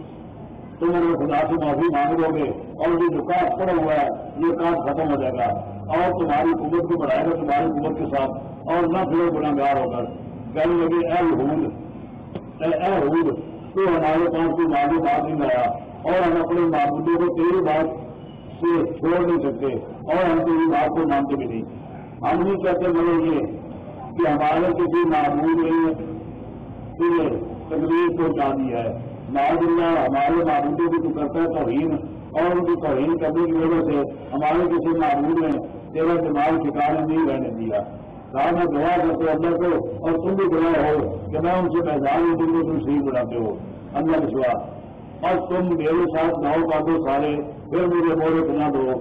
تم اگر خدا سے معافی مانگ لو گے۔ اور یہ جو کاٹ پڑا ہوا ہے، یہ کاٹ ختم ہو جائے گا۔ اور تمہاری قوت کو بڑھائے گا تمہاری قوت کے ساتھ۔ اور نہ پھر گناگار ہو کر۔ کہنے لگے، اے حود اے اے حود تو ہمارے پاس کوئی معلوم بات نہیں لایا اور ہم اپنے معبودوں کو تیری بات سے چھوڑ نہیں سکتے اور ہم تیری بات کو مانتے بھی نہیں۔ ہم نہیں کہتے مگر یہ کہ ہمارے کسی معبود نے تجھے تکلیف پہنچا دی ہے۔ معذ اللہ ہمارے معبودوں کی تو کرتا ہے توہین اور ان کی توہین کرنے کی وجہ سے ہمارے کسی معبود نے تیرا دماغ ٹھکانے نہیں رہنے دیا۔ کہا میں دعا کرتے اللہ کو، اور تم بھی دعا ہو کہ میں ان سے پہچان ہوں تم کو تم صحیح بناتے ہو۔ اللہ کے سوا۔ اور تم میرے ساتھ ناؤ کا دو سارے، پھر مجھے بولے بنا دو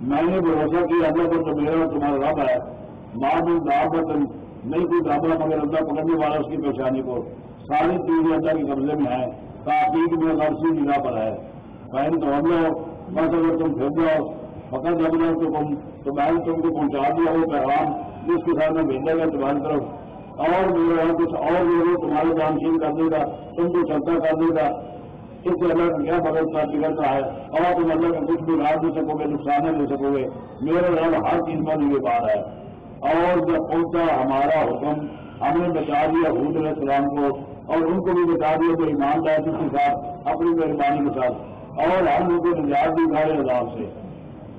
میں نے بھروسہ کیا، اللہ پر تو میرا تمہارا رب ہے۔ ماں بھی دعوت نہیں، کوئی دابا مگر اللہ پکڑنے والا اس کی پریشانی کو۔ ساری چیزیں اللہ کے قبضے میں ہے تاکید میں غرضی جگہ پر ہے۔ بہن تو ہم لو بس اگر تم پھر جاؤ پکڑ جب جاؤ تو تم، تو میں تم کو پہنچا دیا، وہ پیغام۔ جس کے ساتھ میں بھیجا گیا تمہاری طرف اور میرے یہاں کچھ اور لوگوں تمہارے جانشین کر دے گا، تم کو چلتا کر دے گا۔ اس سے اللہ کا کیا بدلتا بگڑتا ہے۔ اور تم اللہ کا کچھ بگاڑ نہیں سکو گے، نقصان نہیں دے سکو گے۔ میرے رب ہر چیز پر یہ بات ہے۔ اور جب پہنچا ہمارا حکم، ہم نے بچا دیا حود علیہ السلام کو، اور ان کو بھی بتا دیا تو ایمان دار کے ساتھ، اپنی مہربانی کے ساتھ۔ اور ہم ان کو نجات بھی اٹھائے عذاب سے۔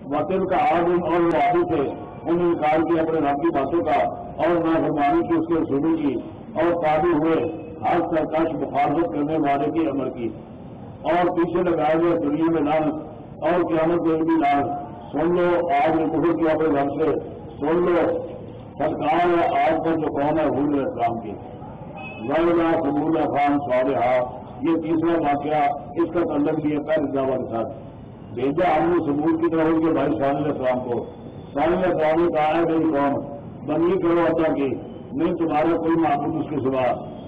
وطن کا آدم اور وہ آدمی سے انہوں نے کہا کہ اپنے رب کی باتوں کا اور نافرمانی کی، اس کے رسولوں کی اور قابل ہوئے، ہر سرکش مخالفت کرنے والے کی عمل کی۔ اور پیچھے لگائے گئے دنیا میں لانت اور قیامت میں بھی لانت سن لو آج نے کفر کیا اپنے گھر سے۔ سن لو سرکار ہے آج پر جو قوم ہے حول اسلام کی ویلا سبول خان صالحہ یہ تیسرا واقعہ اس کا تعلق بھی ہے، پہلے کے ساتھ۔ بھیجا ہم نے سبول کی طرف کے بھائی صالح السلام کو۔ صالح السلام کہا ہے میری قوم بنی کرو اچھا اللہ کی نہیں تمہارا کوئی معبود اس کے سوا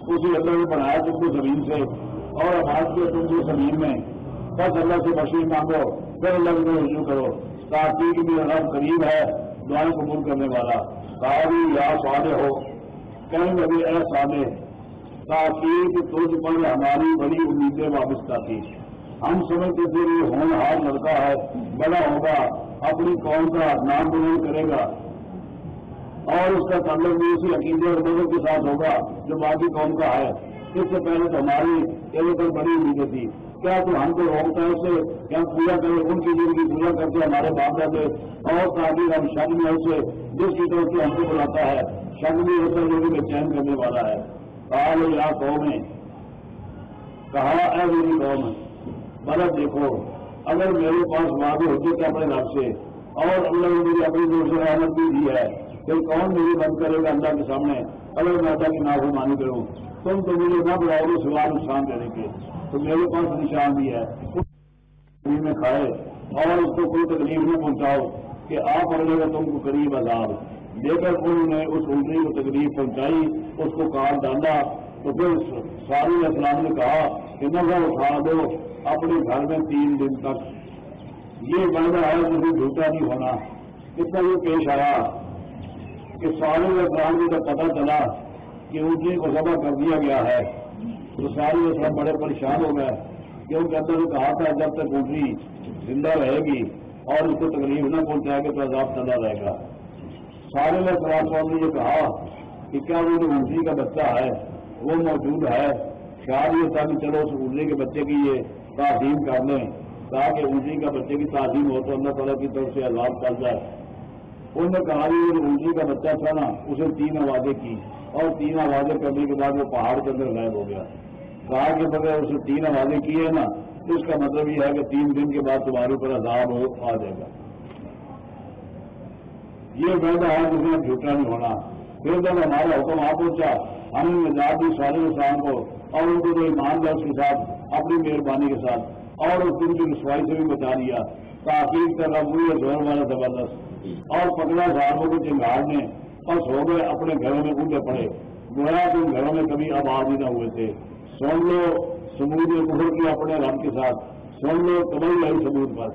اسی اللہ نے بنایا تم کو زمین سے اور آباد کے تم کی زمین میں بس اللہ سے بشیر مانگو، پھر اللہ کو رجوع کرو۔ تاکہ بھی رب قریب ہے، دعائیں قبول کرنے والا۔ تاری یا سوالے ہو۔ کہیں لگے اے سالے تاکہ تجھ پر ہماری بڑی امیدیں وابستہ تھی ہم سمجھتے تھے یہ ہونہار لڑکا ہے، بڑا ہوگا۔ اپنی قوم کا نام بلند کرے گا اور اس کا تعلق بھی اسی عقیدے اور مذہب کے ساتھ ہوگا جو باقی قوم کا ہے۔ اس سے پہلے تو ہماری ایک پر بڑی امیدیں تھی۔ کیا تو ہم کو روکتا ہے اسے؟ کہ ہم پورا کریں؟ ان کی زندگی پورا کرتے ہمارے باپ دادے اور تاکہ ہم شک میں اسے، جس کی طرف سے ہم کو بلاتا ہے، شک بھی ہوتا ہے جو چین کرنے والا ہے۔ کہا یا قوم کہا، اے میری قوم بلد دیکھو۔ اگر میرے پاس وعدے ہوتے تھے اپنے رب سے۔ اور اللہ نے میری اپنی دور سے رحمت بھی دی ہے۔ پھر کون میری بند کرے گا اللہ کے سامنے؟ اگر میں اللہ کی نافرمانی کروں تم تو مجھے نہ بلاؤ گے سوال نقصان دینے کے۔ تو میرے پاس نشان بھی ہے۔ میں کھائے اور اس کو کوئی تکلیف نہ پہنچاؤ کہ آپ پڑے گا تم کو قریب عذاب لے کر انہوں نے اس الٹی کو تکلیف پہنچائی، اس کو کار ڈالا تو پھر ساری اسلام نے کہا کہ نظر اٹھا دو اپنے گھر میں تین دن تک یہ بہت ہے مجھے جھوٹا نہیں ہونا اس کا یہ پیش آیا کہ سارے اسلام کو جب پتہ چلا کہ اونٹی کو ذبح کر دیا گیا ہے تو ساری اسلام بڑے پریشان ہو گئے کیونکہ اندر نے کہا تھا جب تک اونٹی زندہ رہے گی اور اس کو تکلیف نہ پہنچائے گا تو عذاب چلا رہے گا سارے میں صاحب نے یہ کہا کہ کیا وہ جو کا بچہ ہے وہ موجود ہے۔ شاید یہ تھا کہ چلو اس اونٹی کے بچے کی یہ تعظیم کر لیں۔ تاکہ اونٹی کا بچے کی تعظیم ہو تو اللہ تعالیٰ کی طرف سے عذاب چل جائے۔ انہوں نے کہا کہ جو کا بچہ تھا نا، اسے تین آوازیں کی اور تین آوازیں کرنے کے بعد وہ پہاڑ کے اندر غائب ہو گیا۔ کہا کہ بغیر اسے تین آوازیں کی ہے نا، تو اس کا مطلب یہ ہے کہ تین دن کے بعد تمہارے اوپر عذاب ہو، آ جائے گا۔ یہ وعدہ ہے جس میں جھوٹا نہیں ہونا۔ پھر جب ہمارا حکم آ پہنچا، ہم نے نجات دی سارے انسان کو اور ان کو جو ایماندار کے ساتھ، اپنی مہربانی کے ساتھ اور اس دن کی رسوائی سے بھی بچا لیا۔ تاکہ کر رہا ہوئی زور والا زبردست۔ اور پکڑا سالوں کو چنگاڑ نے، بس ہو گئے اپنے گھروں میں اونٹے پڑے۔ گویا کہ ان گھروں میں کبھی آباد ہی نہ ہوئے تھے۔ سن لو سمود کفر کی اپنے رب کے ساتھ۔ سن لو کبھی آئی سمود پر۔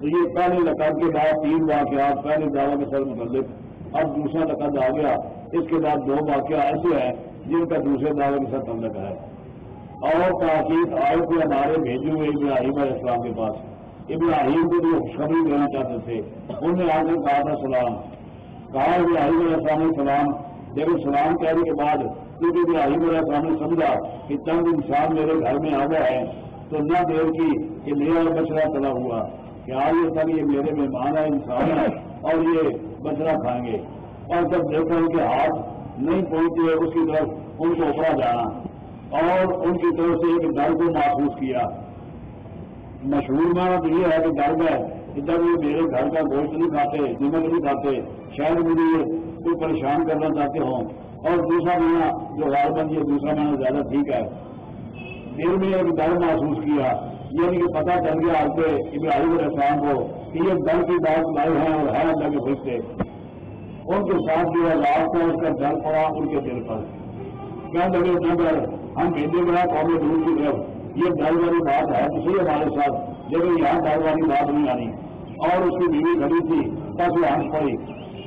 تو یہ پہلے لقب کے بعد تین واقعات، پہلے دعوی کے سر متعلق۔ اب دوسرا لقب آ گیا۔ اس کے بعد دو واقعہ ایسے ہیں جن کا دوسرے دعوے کے ساتھ تعلق ہے۔ اور تاکید آئے تھے ہمارے بھیجے ہوئے ابراہیم علیہ السلام کے پاس ابراہیم کو جو خوشخبری دینا چاہتے تھے۔ انہوں نے آ کر کہا تھا سلام۔ کہا ابراہیم علیہ السلام السلام جب سلام کہنے کے بعد کیونکہ ابراہیم علیہ السلام نے سمجھا کہ چند انسان میرے گھر میں آ گئے ہیں، تو نہ دیر کی کہ میرا بچڑا چلا ہوا کہ آج یہ تھا یہ میرے مہمان ہے انسان ہے اور یہ بچڑا کھائیں گے۔ اور جب دیکھا ان کے ہاتھ نہیں پہنچے اس کی طرف ان کو اوپرا جانا۔ اور ان کی طرف سے ایک ڈر کو محسوس کیا۔ مشہور مانا تو یہ ہے کہ ڈر گئے جب یہ میرے گھر کا گوشت نہیں کھاتے، نمک نہیں کھاتے، شاید مجھے یہ کوئی پریشان کرنا چاہتے ہوں۔ اور دوسرا مہینہ جو غیر بند یہ دوسرا مہینہ زیادہ ٹھیک ہے۔ دل میں ایک ڈر محسوس کیا۔ یعنی کہ پتا چل گیا آپ کے ابراہیم السلام کو کہ یہ ڈر کی بات لائے ہیں اور ہے اللہ کے فرشتے۔ ان کے ساتھ جو ہے لاپ کو اس کا ڈر پڑا ان کے دل پر۔ کیا لگے نگر ہم بھیجے گئے قومی دور کی طرف۔ یہ ڈر والی بات ہے، تو صحیح ہمارے ساتھ۔ لیکن یہاں ڈر والی بات نہیں آنی۔ اور اس کی بیوی کھڑی تھی بس وہ ہنس پڑی۔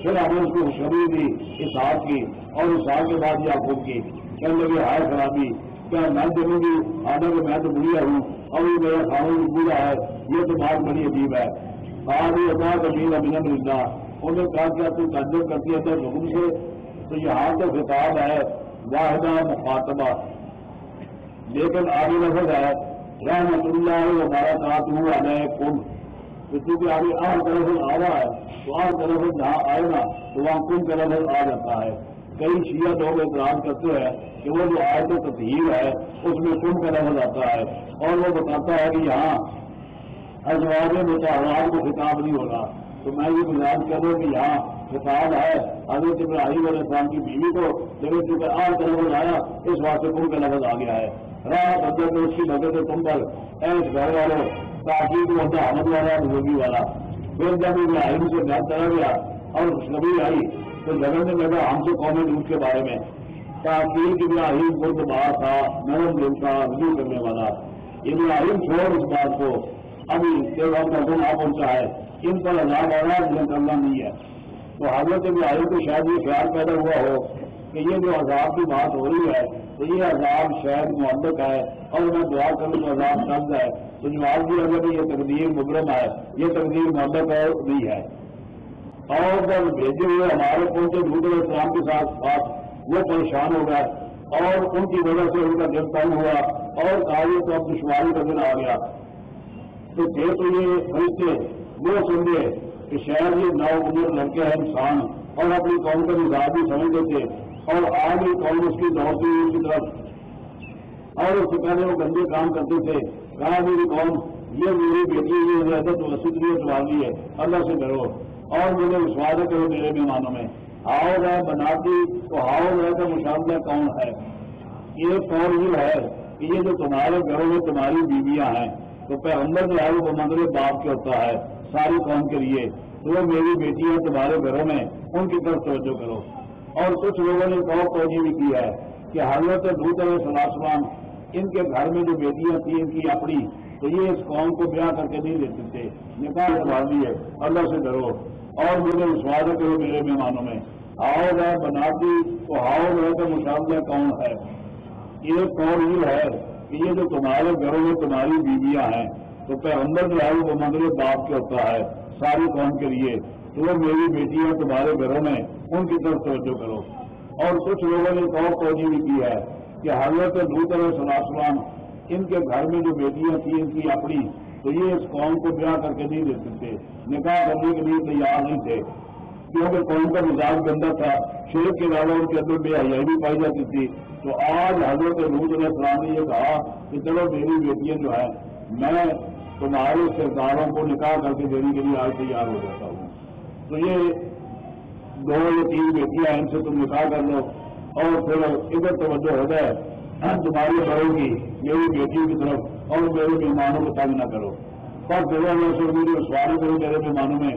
پھر ہم نے اس کو خوشخبری دی، اس ہاتھ کی اور اس ہاتھ کے بعد یہ آپ کی۔ کہنے لگے، ہائے خرابی کیا میں دیکھوں گی، آدھا کہ میں تو بڑھیا ہوں، اور یہ میرا کھانا بھی پورا ہے، یہ تو بات بڑی عجیب ہے۔ آج یہ بات عجیب ابھی ملتا انہوں نے کہا کیا تو تعجب کرتی ہے، تو حکم سے تو یہاں تو خطاب ہے۔ واحدہ مخاطبہ۔ لیکن آگے لفظ ہے، رحمت اللہ ہمارا کہا تو آنا ہے کن کیونکہ آگے آر طرف آ رہا ہے، تو آر طرف جہاں آئے گا تو وہاں کن کا لفظ آ جاتا ہے۔ کئی شیعہ لوگ اعتراض کرتے ہیں کہ وہ جو آئے تو تطہیر ہے، اس میں کن کا لفظ آتا ہے۔ اور وہ بتاتا ہے کہ یہاں ازواج متحرات کو خطاب نہیں ہوگا تو میں یہ گزارش کر رہا ہوں کہ یہاں خطاب ہے، حضرت ابراہیم علیہ السلام کی بیوی کو جب چونکہ آج کا لفظ آیا اس واسطے کن کا لفظ آ گیا ہے۔ راہ بدل اس کی مدد تم پر ایس گھر والوں تاکید ہوتا احمد والا، بزرگی والا۔ پھر جب ابراہیم سے گھر چلا گیا اور خوشخبری آئی تو جگہ میں لگا ہم سے قومی دودھ کے بارے میں۔ تاکہ ابراہیم خود بار تھا، نرم دل کا رجوع کرنے والا۔ ابراہیم چھوڑ اس بات کو۔ ابھی وقت حکم آ پہنچا ہے ان پر عذاب آ رہا کرنا نہیں ہے۔ تو حضرت ابراہیم کو شاید یہ خیال پیدا ہوا ہو کہ یہ جو عذاب کی بات ہو رہی ہے، تو یہ عذاب شاید محبت ہے اور میں دعا کروں تو عذاب سبز ہے۔ تو جواب دیا جی، گیا یہ تقدیر مبرم ہے، یہ تقدیر محبت ہے، نہیں ہے۔ اور جب بھیجے ہوئے ہمارے پہنچے دوسرے اسلام کے ساتھ ساتھ وہ پریشان ہو گئے اور ان کی وجہ سے ان کا دل تنگ ہوا اور کاغذ تو اب دشواری کا دن آ گیا۔ تو تھے تو یہ فرشتے وہ سمجھے کہ شہر یہ نو عمر لڑکے ہیں انسان اور اپنی قوم کا مزاج بھی سمجھتے تھے اور آج بھی قوم اس کی دوڑتی ہوئی کی طرف۔ اور اس سے پہلے وہ گندے کام کرتے تھے کہاں میری قوم، یہ میری بیٹی، یہ حضرت وسیع والی ہے، اللہ سے ڈرو۔ اور مجھے وشواس کرو میرے مہمانوں میں۔ آؤ گئے بناتی تو آؤ گئے کا مشابلہ کون ہے؟ یہ کون ہی ہے کہ یہ جو تمہارے گھروں میں تمہاری بیویاں ہیں، تو پیغمبر جو ہے وہ مندر باپ کے ہوتا ہے، ساری قوم کے لیے۔ تو وہ میری بیٹی ہے تمہارے گھروں میں، ان کی طرف توجہ کرو۔ اور کچھ لوگوں نے اور توجہ بھی کی ہے کہ حضرت دودھ علیہ سلاسلام ان کے گھر میں جو بیٹیاں تھیں، ان کی اپنی، تو یہ اس قوم کو بیاہ کر کے نہیں دیتے تھے نکاح سوال ہے اللہ سے ڈرو۔ اور مجھے وشواس کرو میرے مہمانوں میں۔ آؤ گئے بناتی تو آؤ گئے کا مشابلہ کون ہے؟ یہ کون ہی ہے؟ کہ یہ جو تمہارے گھروں میں تمہاری بیویاں ہیں، تو پیغمبر جو ہے وہ مندر باپ کے ہوتا ہے۔ ساری قوم کے لیے۔ تو وہ میری بیٹیاں تمہارے گھروں میں، ان کی طرف توجہ کرو۔ اور کچھ لوگوں نے ایک اور توجہ بھی کی ہے کہ حضرت دھوت علیہ السلام، ان کے گھر میں جو بیٹیاں تھیں، ان کی اپنی تو یہ اس قوم کو بیاہ کر کے نہیں دیتے تھے نکاح کرنے کے لیے تیار نہیں تھے۔ کیونکہ قوم کا مزاج گندا تھا۔ شیر کے علاوہ ان کے اندر بے حیائی بھی پائی جاتی تھی۔ تو آج حضرت روز علیہ السلام نے یہ کہا کہ چلو میری بیٹیاں جو ہے میں تمہارے سرداروں کو نکاح کر کے دینے کے لیے آج تیار ہو جاتا ہوں۔ تو یہ دو یا تین بیٹیاں ان سے تم نکاح کر لو۔ اور پھر ادھر توجہ ہو جائے، تمہاری بڑوں کی، میری بیٹی کی طرف اور میرے مہمانوں کو تنگ نہ کرو۔ اور جگہ میں سے میری سواری کرو میرے مہمانوں میں،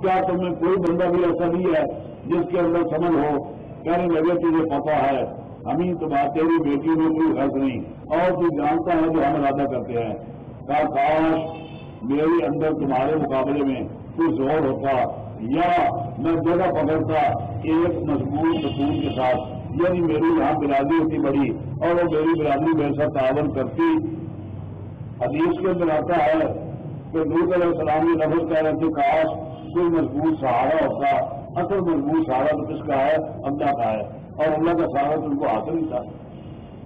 کیا تمہیں کوئی بندہ بھی ایسا نہیں ہے جس کے اندر سمجھ ہو، کہنے لگے تجھے پتا ہے۔ ہمیں تمہاری تیری بیٹی میں کوئی غرض نہیں۔ اور تو جانتا ہے، جو ہم ارادہ کرتے ہیں۔ کہا، کاش میری اندر تمہارے مقابلے میں کوئی زور ہوتا یا میں جگہ پکڑتا ایک مضبوط سکون کے ساتھ یعنی میری یہاں برادری ہوتی بڑی اور وہ میری برادری میرے ساتھ تعاون کرتی حدیث کے اندر آتا ہے کہ دودھ علیہ السلام یہ لفظ کہہ رہے تھے کاش کوئی مضبوط سہارا ہوتا، اصل مضبوط سہارا تو کس کا ہے؟ اللہ کا ہے۔ اور اللہ کا سہارا تو ان کو حاصل ہی تھا۔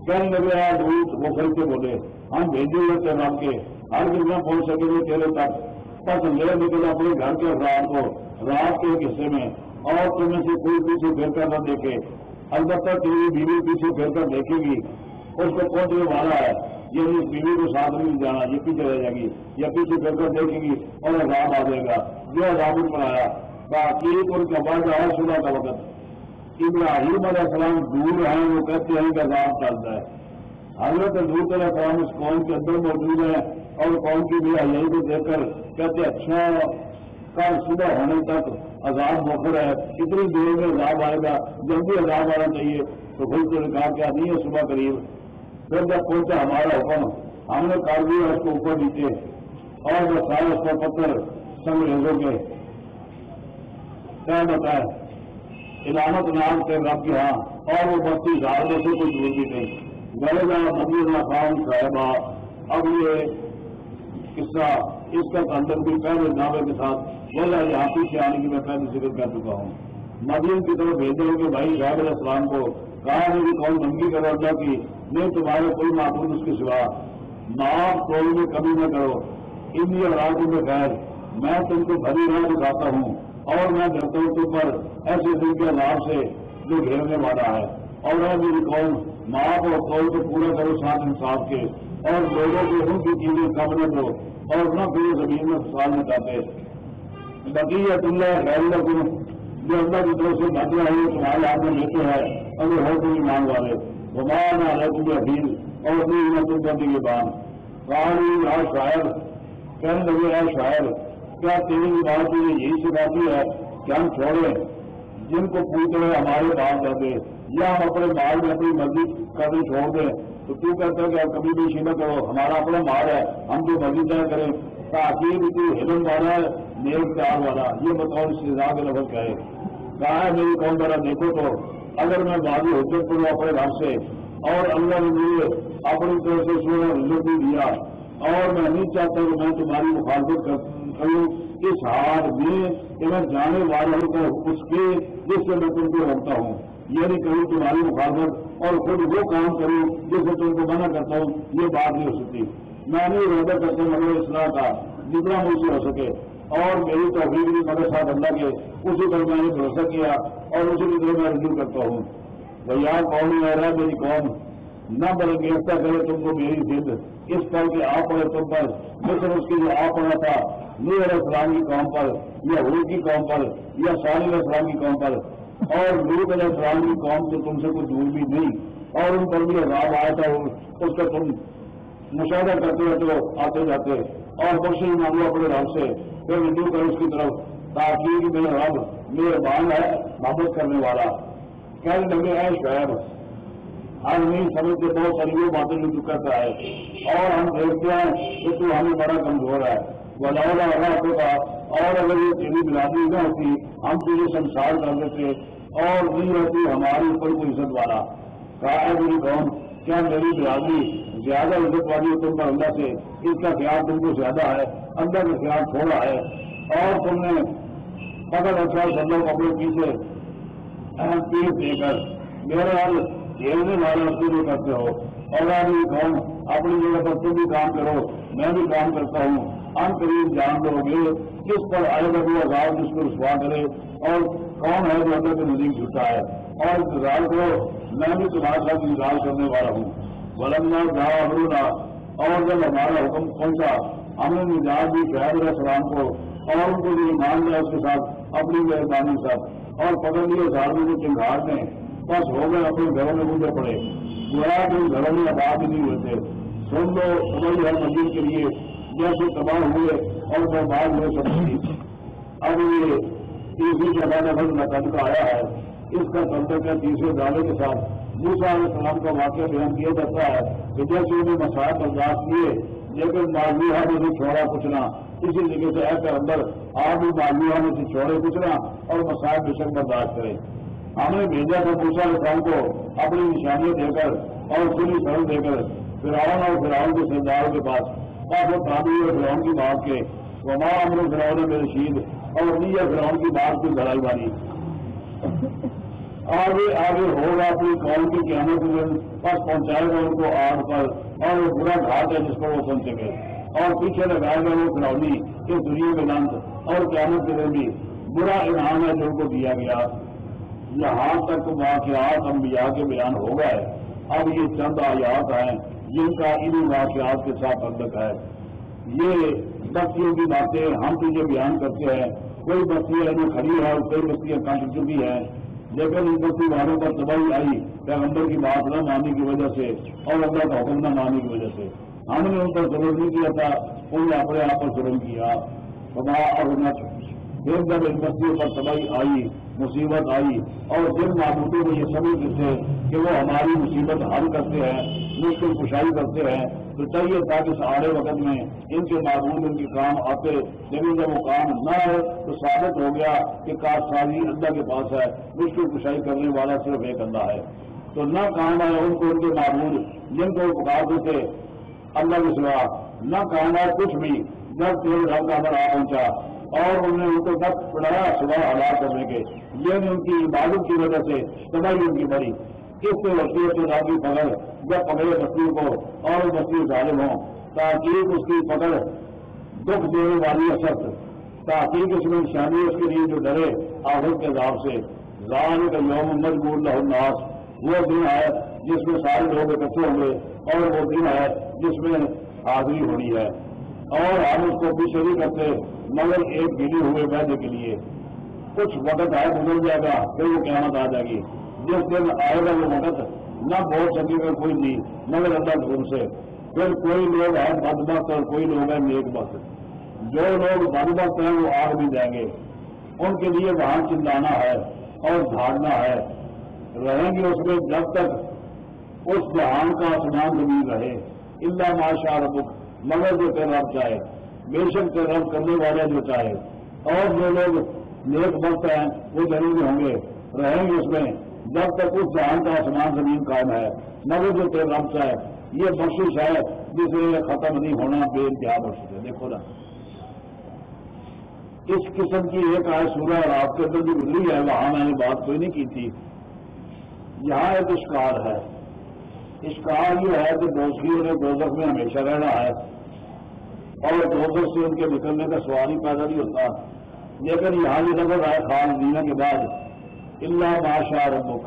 کہنے لگے یار دوست وہ کل کے بولے، ہم بھیجے ہوئے تھے آپ کے۔ ہر دن میں پہنچ سکے گے تیرے تک۔ بس لے نکل اپنے گھر کے رات کو، رات کے ایک حصے میں۔ اور تمہیں سے کوئی پیچھے پھر کر نہ دیکھے۔ البتہ تیری بیوی پیچھے پھر کر دیکھے گی۔ اس کو پہنچنے والا ہے۔ یہ اس بیوی کو ساتھ نہیں جانا، یہ پیچھے رہ جائے گی، یا پیچھے پھر کر دیکھے گی، اور عذاب آ جائے گا۔ جو عذاب پر آیا۔ باقی ان کا بعد آیا صبح کا وقت۔ ابراہیم علیہ السلام دور ہیں، وہ کہتے ہیں کہ عذاب چلتا ہے۔ حضرت دور علیہ السلام اس قوم کے اندر موجود ہے اور قوم کی بھی حیائی کو دیکھ کر کہتے اچھا کل صبح ہونے تک عذاب موخر ہے، اتنی دیر میں عذاب آئے گا، جلدی عذاب آنا چاہیے۔ تو خود کو کہا، کیا نہیں ہے صبح قریب؟ پھر جب پہنچا ہمارا حکم، ہم نے کر اس کو اوپر نیچے اور وہ سارے اس پر پتھر سنگریزوں کے کیا بتائے علامت نام کے رب کے ہاں اور وہ بستی زیادہ سے کوئی دور بھی نہیں گلے گا مندر اللہ خان صاحبہ۔ اب یہ قصہ اس کا اندر بھی پہلے نامے کے ساتھ بولا یہاں پیچھے آنے کی میں پہلے ذکر کر چکا ہوں۔ مدین کی طرف بھیجے ہوں کہ بھائی صاحب علیہ السلام کو کہا میری قوم ننگی کرو اللہ کی نہیں تمہارے کوئی معبود اس کے سوا معاف کوئی میں کمی نہ کرو۔ ان راتوں میں خیر۔ میں تم کو بھری راہ دکھاتا ہوں اور میں ڈرتا ہوں تم پر ایسے دن کے لاب سے جو گھیرنے والا ہے۔ اور میں میری قوم، معاف اور قول کو پورا کرو ساتھ انصاف کے۔ اور لوگوں کے ان کی چیزیں کم نہ دو اور نہ پھر زمین میں فسال میں چاہتے بقیت اللہ خیر اللہ جو اللہ کی طرف سے بدلا ہے تمہارے ہاتھ میں لیتے ہیں، اور وہ ہو کوئی مان والے گمان آ حفیظ اور اپنی تم کر دیے بان کہانی یا شاعر، کہنے لگے ہے شاعر، کیا تیری بات تجھے یہی سکھاتی ہے کہ ہم چھوڑے جن کو پوچھ رہے، ہمارے باپ دادے یا ہم اپنے مال میں اپنی مرضی کرنی چھوڑ دیں۔ تو تو کہتا ہے کہ آپ کبھی بھی شیبہ کرو، ہمارا اپنا مال ہے، ہم جو مرضی طے کریں۔ تاکہ بھی کوئی ہلن والا ہے نیک پیار والا، یہ بطور سزا کے لفظ کہے کہا ہے؟ میری قوم ذرا دیکھو تو، اگر میں بازی حجت کروں اپنے گھر سے، اور اللہ نے مجھے اپنی طرف سے سونا رزق بھی دیا، اور میں نہیں چاہتا کہ میں تمہاری مخالفت کروں، اس ہار میں کہ میں جانے والا ہوں اس کے جس سے میں تم کو روکتا ہوں۔ یہ نہیں کروں تمہاری مخالفت اور خود وہ کام کروں جس سے تم کو منع کرتا ہوں، یہ بات نہیں ہو سکتی۔ میں نہیں ارادہ کرتا ہوں مگر اصلاح کا جتنا مجھ سے ہو سکے۔ اور میری توفیق بھی مگر ساتھ اللہ کے اسی پر میں نے بھروسہ کیا اور اسی کی طرح میں رجوع کرتا ہوں۔ بھیا قوم نہیں آ رہا میری قوم؟ نہ بلکہ گرفتہ کرے تم کو میری ضد اس پر کہ آپ پڑے تم پر۔ مثل اس کی جو آپ پڑا تھا۔ نور علیہ السلام کی قوم پر یا حور کی قوم پر، یا علیہ السلام کی قوم پر۔ اور نور علیہ السلام کی قوم تو تم سے کوئی دور بھی نہیں۔ اور ان پر بھی عذاب آیا تھا۔ اس کا تم مشاہدہ کرتے رہتے ہو، آتے جاتے۔ اور بخش مانگو اپنے رب سے پھر رجوع کرو اس کی طرف تاکہ میرا رب میرے بان ہے، محبت کرنے والا۔ کہنے لگے ہیں شہر ہم نہیں سمجھتے بہت ساری وہ باتیں جو کرتا ہے۔ اور ہم دیکھتے ہیں کہ تو ہمیں بڑا کمزور ہے۔ وہ لولا ہوتا اور اگر یہ تیری برادری نہ ہوتی، ہم تجھے سنسار کر دیتے اور نہیں رہتی ہماری اوپر کوئی عزت والا۔ کہا ہے میری قوم، کیا میری برادری زیادہ عزت والی تم پر اللہ سے اس کا خیال تم کو زیادہ ہے اندر کا خیال تھوڑا ہے۔ اور تم نے اگر اچھا سب لوگ اپنے پیچھے پیڑ دے کر میرے حال کھیلنے والے اس بھی کرتے ہو۔ اور آدمی قوم اپنی جگہ پر تم بھی کام کرو، میں بھی کام کرتا ہوں۔ ان قریب جان دو گے کس پر آئے گا وہ آزاد جس کو رسوا کرے۔ اور کون ہے جو اندر کے نزدیک جھوٹا ہے؟ اور انتظار کرو، میں بھی تمہارے ساتھ انتظار کرنے والا ہوں۔ ولندہ جہاں ہونا اور جب ہمارا حکم پہنچا، ہم نے نجات دی شہر علیہ السلام کو، اور ان کو جو مان لیا اس کے ساتھ، اپنی مہربانی ساتھ، اور پکڑ لیے سالوں کو چنگار دیں بس ہو گئے اپنے گھروں میں مجھے پڑے۔ گویا کہ گھروں میں آباد نہیں ہوتے سن لو، سمجھ ہر مندر کے لیے جیسے تباہ ہوئے اور برباد ہوئے سب اب یہ تیسری جگہ نفل نقد کا آیا ہے، اس کا سلطنت ہے تیسرے دعوے کے ساتھ دوسرا علیہ السلام کا واقعہ بیان کیا جاتا ہے کہ جیسے انہیں مسائل برداشت کیے لیکن معلومہ میں سے چھوڑا کچنا اسی جگہ سے ایسے اندر آپ بھی معلومہ میں سے چھوڑے کچنا اور مسائل بے شک برداشت کرے ہم نے بھیجا تھا پوچھا رسان کو اپنی نشانیاں دے کر اور کھلی سڑک دے کر فراؤن اور فراؤن کے سرداروں کے پاس اور وہ تعبیر اور فراؤن کی بات کے وما امر فراؤن میں رشید اور نہیں فراؤن کی بات کی لڑائی والی آگے آگے ہوگا اپنی قوم کی قیامت میں پس پہنچائے گا ان کو آگ پر، اور وہ برا گھاٹ ہے جس پر وہ پہنچے گے اور پیچھے لگائے گا وہ فراؤنی اس دنیا میں نند اور قیامت کے دن بھی برا انعام ہے جو ان کو دیا گیا۔ یہاں تک واقعات انبیاء کے بیان ہو گئے۔ اب یہ چند آیات ہیں جن کا ان واقعات کے ساتھ تعلق ہے۔ یہ بستیوں کی باتیں ہم تجھے بیان کرتے ہیں۔ کوئی بستی ہے جو کھڑی ہے اور کوئی بستیاں کٹ چکی ہیں لیکن ان بستی والوں پر تباہی آئی، پیغمبر کی بات نہ ماننے کی وجہ سے اور اللہ کا حکم نہ ماننے کی وجہ سے، ہم نے ان پر ضرور نہیں کیا تھا، انہوں نے اپنے آپ پر ضرور کیا۔ خدا اور پھر جب ان بستیوں پر تباہی آئی، مصیبت آئی اور جن معبودوں کو یہ سمجھتے تھے کہ وہ ہماری مصیبت حل کرتے ہیں مشکل کشائی کرتے ہیں تو چاہیے تھا کہ سارے وقت میں ان کے معبود ان کے کام آتے لیکن جب وہ کام نہ ہو تو ثابت ہو گیا کہ کاشتکاری اللہ کے پاس ہے مشکل کشائی کرنے والا صرف ایک اللہ ہے۔ تو نہ کام آئے ان کو ان کے معبود جن کو پکارتے تھے اللہ کے سوا۔ نہ کام آئے کچھ بھی جب تیل رب کا آ پہنچا۔ اور انہوں نے ان کو بس پڑھایا صبح ہلاک کرنے کے۔ یہ ان کی عبادت کی وجہ سے تباہی ان کی بڑی اس سے وسیع کی پکڑ، جب پکڑے بستیوں کو، اور بستی ظالم ہوں۔ تاکہ اس کی پکڑ دکھ دینے والی اثر تاکہ اس میں نشانی اس کے لیے جو ڈرے آخر کے حساب سے۔ ظاہر کا یوم مجبور الناس۔ وہ دن ہے جس میں سارے لوگ اکٹھے ہوئے اور وہ دن ہے جس میں حاضری ہونی ہے۔ اور ہم اس کو پیچھے نہیں کرتے، مگر ایک گلی ہوئے ویدے کے لیے۔ کچھ وقت آئے گزر جائے گا، پھر وہ قیامت آ جائے گی۔ جس دن آئے گا وہ وقت نہ بہت سکے گا کوئی نہیں مگر اللہ حکم سے۔ پھر کوئی لوگ ہے بدبخت اور کوئی لوگ ہے نیک بخت۔ جو لوگ بدبخت ہیں وہ آگ بھی جائیں گے۔ ان کے لیے وہاں چلانا ہے اور دھاڑنا ہے۔ رہیں گے اس میں جب تک اس جہان کا آسمان زمین رہے۔ اللہ ماشاء ربک، مگر جو تیرا چاہے۔ بے شک تیرا کرنے والے جو چاہے۔ اور جو لوگ نیک بخت ہیں، وہ ضروری ہوں گے۔ رہیں گے اس میں۔ جب تک اس جہان کا آسمان زمین قائم ہے مگر جو تیرا رب چاہے یہ بخش ہے جس ختم نہیں ہونا، بے انتہا بخش ہے۔ دیکھو نا۔ اس قسم کی ایک آئے سورہ اور آپ کے اندر بھی گزری ہے، وہاں میں نے بات کوئی نہیں کی تھی۔ یہاں ایک اشکار ہے۔ اشکار یہ ہے کہ دوستیوں نے دوزخ میں ہمیشہ رہنا ہے۔ اور دوزخ سے ان کے نکلنے کا سوال ہی پیدا نہیں ہوتا۔ لیکن یہاں یہ نظر آئے خان دینا کے بعد۔ اللہ بادشاہ ربک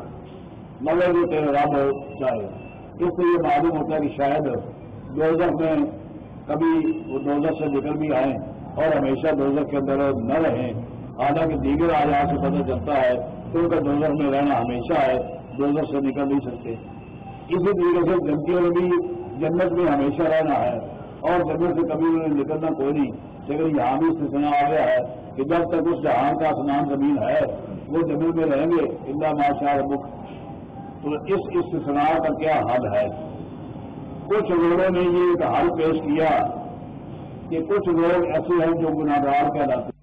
مگر جو تیرے رب ہو، چاہے۔ اس سے یہ معلوم ہوتا ہے کہ شاید دوزخ میں کبھی وہ دوزخ سے نکل بھی آئیں اور ہمیشہ دوزخ کے اندر نہ رہیں۔ حالانکہ دیگر آج سے پتہ چلتا ہے کہ ان کا دوزخ میں رہنا ہمیشہ ہے، دوزخ سے نکل نہیں سکتے۔ اسی طریقے سے جنتیوں میں بھی جنت میں ہمیشہ رہنا ہے اور جنت سے کبھی انہیں نکلنا کوئی نہیں۔ لیکن یہاں بھی استثنا آ گیا ہے کہ جب تک اس جہان کا آسمان زمین ہے، وہ زمین میں رہیں گے اللہ ماشاء بک تو اس استثنا کا کیا حل ہے؟ کچھ لوگوں نے یہ ایک حل پیش کیا کہ کچھ لوگ ایسے ہیں جو گناگار کہلاتے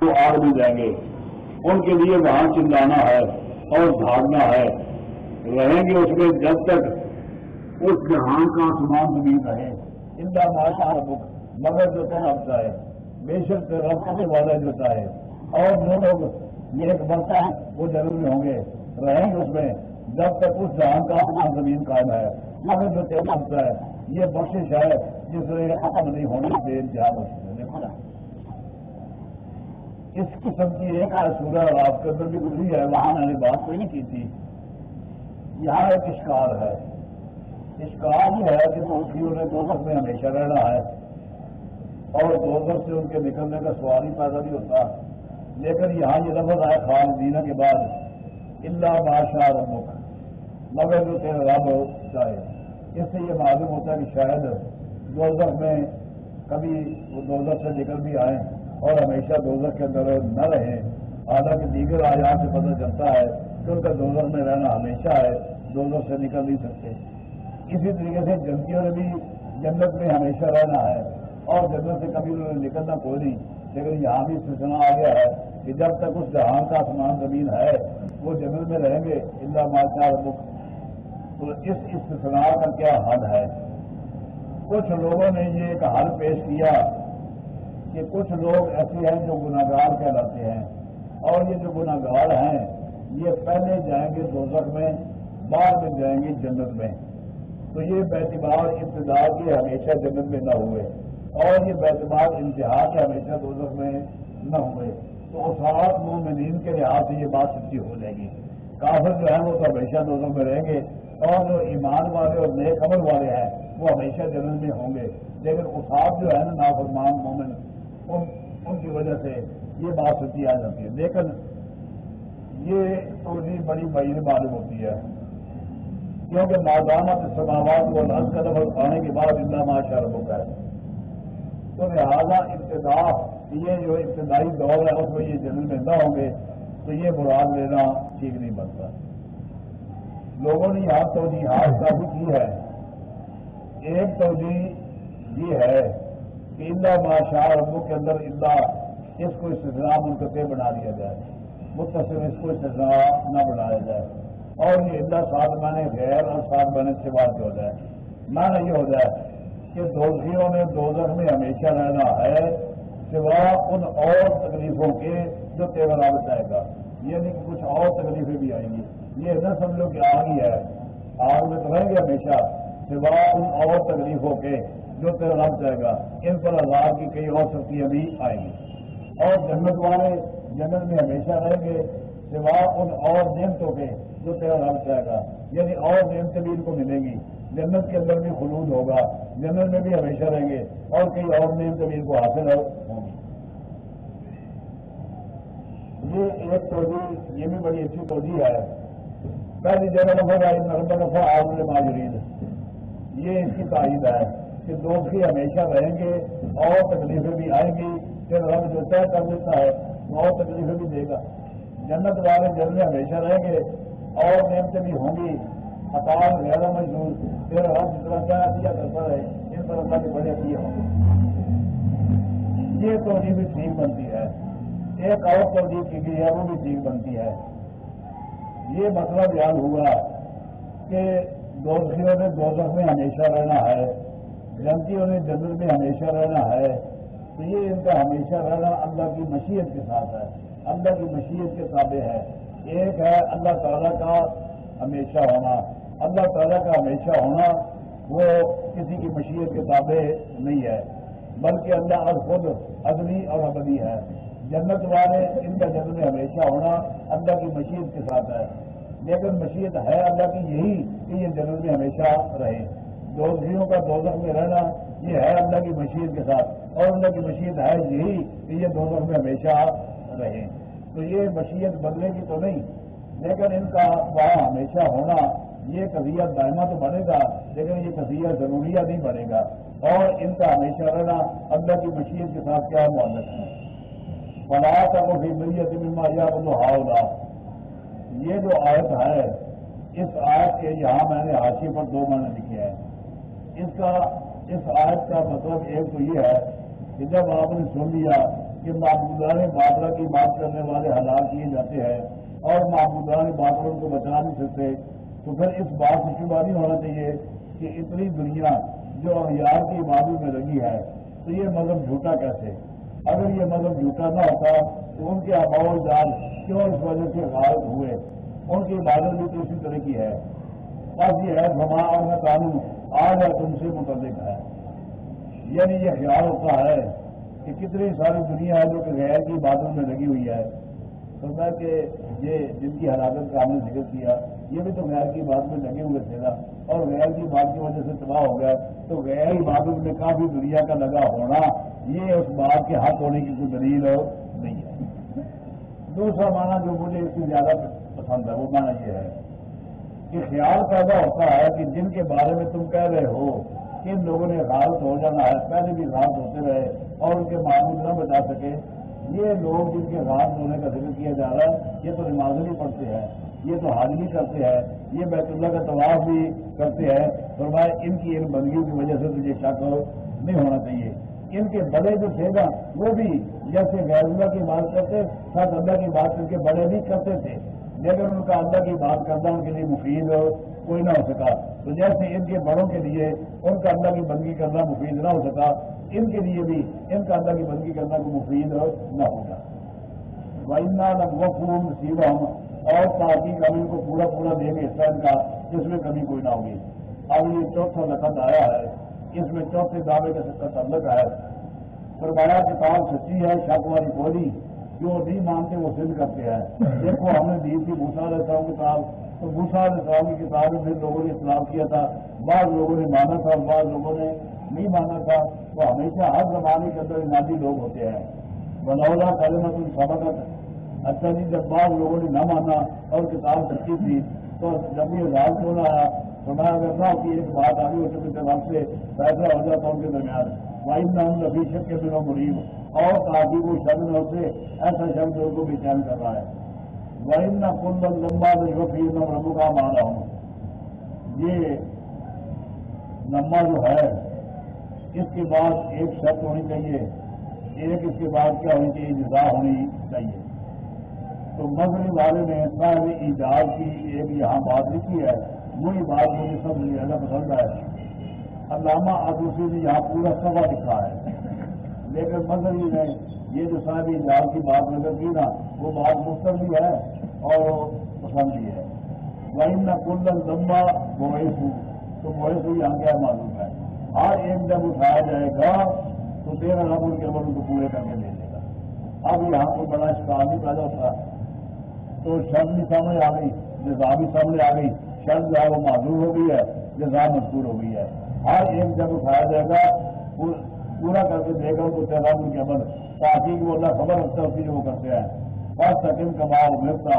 جو آگ بھی جائیں گے ان کے لیے وہاں چلانا ہے اور بھاگنا ہے۔ رہیں گے اس میں جب تک اس جہان کا آسمان زمین رہے ان کا ماشا مگر جو رکھتا ہے، بے شک رکھنے والا جو ہے۔ اور جو لوگ نیک بنتا ہے، وہ ضروری ہوں گے۔ رہیں گے اس میں جب تک اس جہان کا آسمان زمین قائم ہے۔ مگر جو رکھتا ہے، یہ بخش ہے جس میں ختم نہیں ہونا بے انتہا بخش ہے۔ اس قسم کی ایک سورہ اور آپ کے اندر بھی گزری ہے؟ وہاں میں نے بات کوئی نہیں کی تھی۔ یہاں ایک اشکار ہے۔ اشکار یہ ہے کہ دوستیوں نے دو میں ہمیشہ رہنا ہے اور دو سے ان کے نکلنے کا سوال ہی پیدا نہیں ہوتا۔ لیکن یہاں یہ لفظ آئے خان دینا کے بعد اللہ بادشاہ رمک مگر جو تیرا رب چاہے۔ اس سے یہ معلوم ہوتا ہے کہ شاید دوزخ میں کبھی وہ دوزخ سے نکل بھی آئیں۔ اور ہمیشہ دوزخ کے اندر نہ رہیں حالانکہ دیگر آیات سے پتہ چلتا ہے کہ ان کا دوزخ میں رہنا ہمیشہ ہے، دوزخ سے نکل نہیں سکتے۔ اسی طریقے سے جنتیوں نے بھی جنت میں ہمیشہ رہنا ہے اور جنت سے کبھی انہوں نے نکلنا کوئی نہیں۔ لیکن یہاں بھی سلسلہ آ گیا ہے کہ جب تک اس جہان کا آسمان زمین ہے، وہ جنت میں رہیں گے۔ اللہ ماشاء تو اس استثناء کا کیا حل ہے؟ کچھ لوگوں نے یہ ایک حل پیش کیا کہ کچھ لوگ ایسے ہیں جو گناگار کہلاتے ہیں۔ اور یہ جو گناگار ہیں، یہ پہلے جائیں گے دوزخ میں، بعد میں جائیں گے جنت میں۔ تو یہ بیتبار ابتدا کے ہمیشہ جنت میں نہ ہوئے۔ اور یہ بیتبار انتہا کے ہمیشہ دوزخ میں نہ ہوئے۔ تو اسات مومنین کے لحاظ سے یہ بات سچی ہو جائے گی۔ کافر جو ہے وہ تو ہمیشہ دوزخ میں رہیں گے۔ اور جو ایمان والے اور نیک عمل والے ہیں، وہ ہمیشہ جنت میں ہوں گے۔ لیکن اساب جو ہے نا، نافرمان مومن ان ان کی وجہ سے یہ بات سچی آ جاتی ہے۔ لیکن یہ توجہ بڑی بعید معلوم ہوتی ہے۔ کیونکہ نادامت سماوات کو لنچ قدم کھانے کے بعد اللہ معاشر ہوتا ہے۔ تو لہٰذا ابتدا یہ جو ابتدائی دور ہے، اس میں یہ جنرل میں نہ ہوں گے تو یہ مراد لینا ٹھیک نہیں بنتا۔ لوگوں نے یہاں توجیحات کافی کی ہے۔ ایک توجہ یہ ہے کہ اللہ ماشاء ربو کے اندر اللہ اس کو استثناء منتقل بنا دیا جائے۔ متصر اس کو استثناء نہ بنایا جائے۔ اور یہ اللہ سات مانے غیر اور سات مانے سے بات ہو جائے۔ مانا یہ ہو جائے کہ دوزیوں نے دوزخ میں ہمیشہ رہنا ہے سوا ان اور تکلیفوں کے جو تیور آئے گا۔ یعنی کہ کچھ اور تکلیفیں بھی آئیں گی۔ یہ نہ سمجھو کہ آگ ہی ہے۔ آگ میں تو رہیں گے ہمیشہ۔ سوا ان اور تکلیفوں کے جو تیرا رب جائے گا، ان پر عذاب کی کئی اور سختیاں بھی آئیں گی۔ اور جنت والے جنت میں ہمیشہ رہیں گے، سوا ان اور نعمتوں کے جو تیرا رب جائے گا۔ یعنی اور نعمتیں بھی ان کو ملیں گی۔ جنت کے اندر بھی خلود ہوگا، جنت میں بھی ہمیشہ رہیں گے اور کئی اور نعمتیں بھی ان کو حاصل ہوں گی۔ یہ ایک توجہ، یہ بھی بڑی اچھی توجہ ہے۔ پہلی جگہ نفر آئی نرمد نفر عالم ماجرین یہ اس کی تائید ہے۔ کہ دوست ہی ہمیشہ رہیں گے، اور تکلیفیں بھی آئیں گی، پھر رب جو طے کر دیتا ہے، وہ اور تکلیفیں بھی دے گا۔ جنت والے جنت میں ہمیشہ رہیں گے، اور نعمتیں بھی ہوں گی۔ اکال غیر مجدور پھر رب جس طرح کیا دیا کرتا ہے ان پر اللہ کے بڑے کیے ہوں گے۔ یہ توجہ بھی ٹھیک بنتی ہے۔ ایک اور توجہ کی گئی ہے، وہ بھی ٹھیک بنتی ہے۔ یہ مسئلہ بیان ہوا کہ دوستیوں نے دوزخ میں ہمیشہ رہنا ہے۔ جنتیوں نے جنگل میں ہمیشہ رہنا ہے، تو یہ ان کا ہمیشہ رہنا اللہ کی مشیت کے ساتھ ہے۔ اللہ کی مشیت کے تابع ہے۔ ایک ہے اللہ تعالیٰ کا ہمیشہ ہونا۔ اللہ تعالیٰ کا ہمیشہ ہونا وہ کسی کی مشیت کے تابع نہیں ہے، بلکہ اللہ اور خود ادنی اور ابدی ہے۔ جنت والے ان کا جنم میں ہمیشہ ہونا اللہ کی مشیت کے ساتھ ہے۔ لیکن مشیت ہے اللہ کی یہی کہ یہ جنت میں ہمیشہ رہے۔ دوزیوں کا دوزخ میں رہنا، یہ ہے اللہ کی مشیت کے ساتھ۔ اور اللہ کی مشیت ہے یہی کہ یہ دوزخ میں ہمیشہ رہے تو یہ مشیت بدلے گی تو نہیں، لیکن ان کا وہاں ہمیشہ ہونا، یہ قضیہ دائمہ تو بنے گا، لیکن یہ قضیہ ضروریہ نہیں بنے گا۔ اور ان کا ہمیشہ رہنا اللہ کی مشیت کے ساتھ کیا معلق ہے؟ فلا کا وہ بھی مریت مما یا بولو ہاؤ یہ جو آیت ہے، اس آیت کے یہاں میں نے حاشی پر دو معنی لکھے ہیں۔ اس کا اس آیت کا مطلب ایک تو یہ ہے کہ جب آپ نے سن لیا کہ محبودان بادرہ کی بات کرنے والے حلال کیے جاتے ہیں اور محبودان بادروں کو بچا نہیں سکتے، تو پھر اس بات سے شبہ نہیں ہونا چاہیے کہ اتنی دنیا جو احیار کی عبادت میں لگی ہے، تو یہ مذہب جھوٹا کیسے؟ اگر یہ مذہب جھوٹا نہ ہوتا تو ان کے آباؤ جال کیوں اس وجہ سے غائب ہوئے؟ ان کی عبادت بھی تو اسی طرح کی ہے۔ بس یہ ہے اور میں قانون آج ہے تم سے متعلق ہے یعنی یہ خیال ہوتا ہے کہ کتنی ساری دنیا ہے جو کہ غیر کی عبادت میں لگی ہوئی ہے۔ تو میں کہ یہ جن کی حلاقت کا ہم نے ذکر کیا، یہ بھی تو غیر کی بات میں لگے ہوئے تھے نا۔ اور غیر کی بات کی وجہ سے تباہ ہو گیا۔ تو غیر عبادت میں کافی دنیا کا لگا ہونا، یہ اس بات کے حق ہونے کی کوئی دلیل نہیں ہے۔ دوسرا معنی جو مجھے اس سے زیادہ پسند ہے، وہ معنی یہ ہے کہ خیال پیدا ہوتا ہے کہ جن کے بارے میں تم کہہ رہے ہو کہ ان لوگوں نے غالط ہو جانا ہے، پہلے بھی غالط ہوتے رہے اور ان کے معمول نہ بچا سکے۔ یہ لوگ جن کے غالط ہونے کا ذکر کیا جا رہا ہے، یہ تو نماز نہیں پڑھتے ہیں، یہ تو حاضری کرتے ہیں، یہ بیت اللہ کا طواف بھی کرتے ہیں۔ فرمایا، ان کی ان بندگیوں کی وجہ سے تجھے شک نہیں ہونا چاہیے۔ ان کے بڑے جو تھے نا وہ بھی جیسے غیر اللہ کی بات کرتے، ساتھ اللہ کی بات کر کے بڑے بھی کرتے تھے۔ لیکن ان کا اللہ کی بات کرنا ان کے لیے مفید کوئی نہ ہو سکا۔ تو جیسے ان کے بڑوں کے لیے ان کا اللہ کی بندگی کرنا مفید نہ ہو سکا، ان کے لیے بھی ان کا اللہ کی بندگی کرنا کوئی مفید نہ ہوگا۔ وائنا وقوع نصیبہ ہم اور تاکہ ہم ان کو پورا پورا دیں گے حصہ ان کا، جس میں کبھی کوئی نہ ہوگی۔ اب یہ چوتھا لقت آیا ہے۔ اس میں چوتھے دعوے کا تعلق ہے۔ فرمایا کتاب سچی ہے، شک والی بولی۔ جو نہیں مانتے وہ سندھ کرتے ہیں۔ دیکھو، ہم نے دی تھی بھوسا علیہ السلام کتاب، تو بھوسا علیہ السلام کی کتاب میں لوگوں نے اسلام کیا تھا۔ بعض لوگوں نے مانا تھا، بعض لوگوں نے نہیں مانا تھا۔ وہ ہمیشہ ہر زمانے کے اندر انادی لوگ ہوتے ہیں۔ بنولا کلمت سبقت۔ اچھا جی جب بعض لوگوں نے نہ مانا اور کتاب سچی تھی، تو جب یہ راز کون آیا تو میں اگر نہ کہ ایک بات آگے ہو چکی تھے سے فیصلہ ہو جاتا ان کے درمیان واحد نام نبیشت کے دنوں مریض اور کافی وہ شبد سے ایسا شبد ان کو بھی چین کر رہا ہے۔ واحد نہ کل لمبا وفی نہ ربو کا مانا ہوں یہ لمبا جو ہے، اس کے بعد ایک شرط ہونی چاہیے، ایک اس کے بعد کیا ہونی چاہیے، جزا ہونی چاہیے۔ تو مغرب والے نے صاحب ایجاد کی، ایک یہاں بات لکھی ہے، وہی بات مجھے سب زیادہ پسند ہے۔ علامہ آدوسی نے یہاں پورا سوا لکھا ہے۔ لیکن مذہبی نے یہ جو ساری اجاز کی بات نظر کی نا وہ بات مختلف بھی ہے اور پسند بھی ہے۔ وہی نہ کل لمبا مویس ہوں تو مویس ہوں یہاں کیا معلوم ہے؟ ہر ایک جب اٹھایا جائے گا، تو تیرہ رب کے عمل کو پورے کر کے لے لے گا۔ اب یہاں کوئی بڑا شکار نہیں پیدا ہوتا۔ تو شرط بھی سامنے آ گئی، جزا بھی سامنے آ گئی۔ شرط جو ہے وہ معذور ہو گئی ہے، جزا مشکور ہو گئی ہے۔ ہر ایک جب اٹھایا جائے گا پورا کر کے دے گا ان کو تعداد ان کے عمل تاکہ وہ اللہ خبر رکھتا ہے اسی وہ کرتے ہیں۔ بس سکم کماؤ ملتا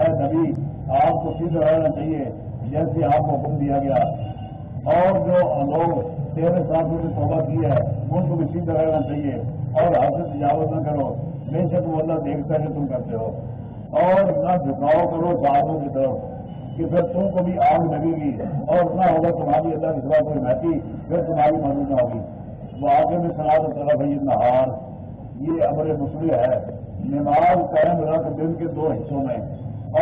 اے نبی، آپ کو سیدھا رہنا چاہیے۔ جیسے آپ کو حکم دیا گیا۔ اور جو لوگ تیرے ساتھ نے توبہ کی ہے، ان کو بھی سیدھا رہنا چاہیے۔ اور ہاتھ سے تجاوت نہ کرو۔ بے شک وہ اللہ دیکھتا ہے کہ تم کرتے ہو۔ اور نہ جھکاؤ کرو صاحبوں کی طرف کہ پھر تم کو بھی آگ لگے گی۔ اور نہ ہوگا تمہاری اللہ کی سوا کوئی محتی پھر تمہاری موجود نہ ہوگی۔ وہ آگے میں سلاد طرف ہے، یہ نہار، یہ امر مسلم ہے۔ نماز قائم رکھ دن کے دو حصوں میں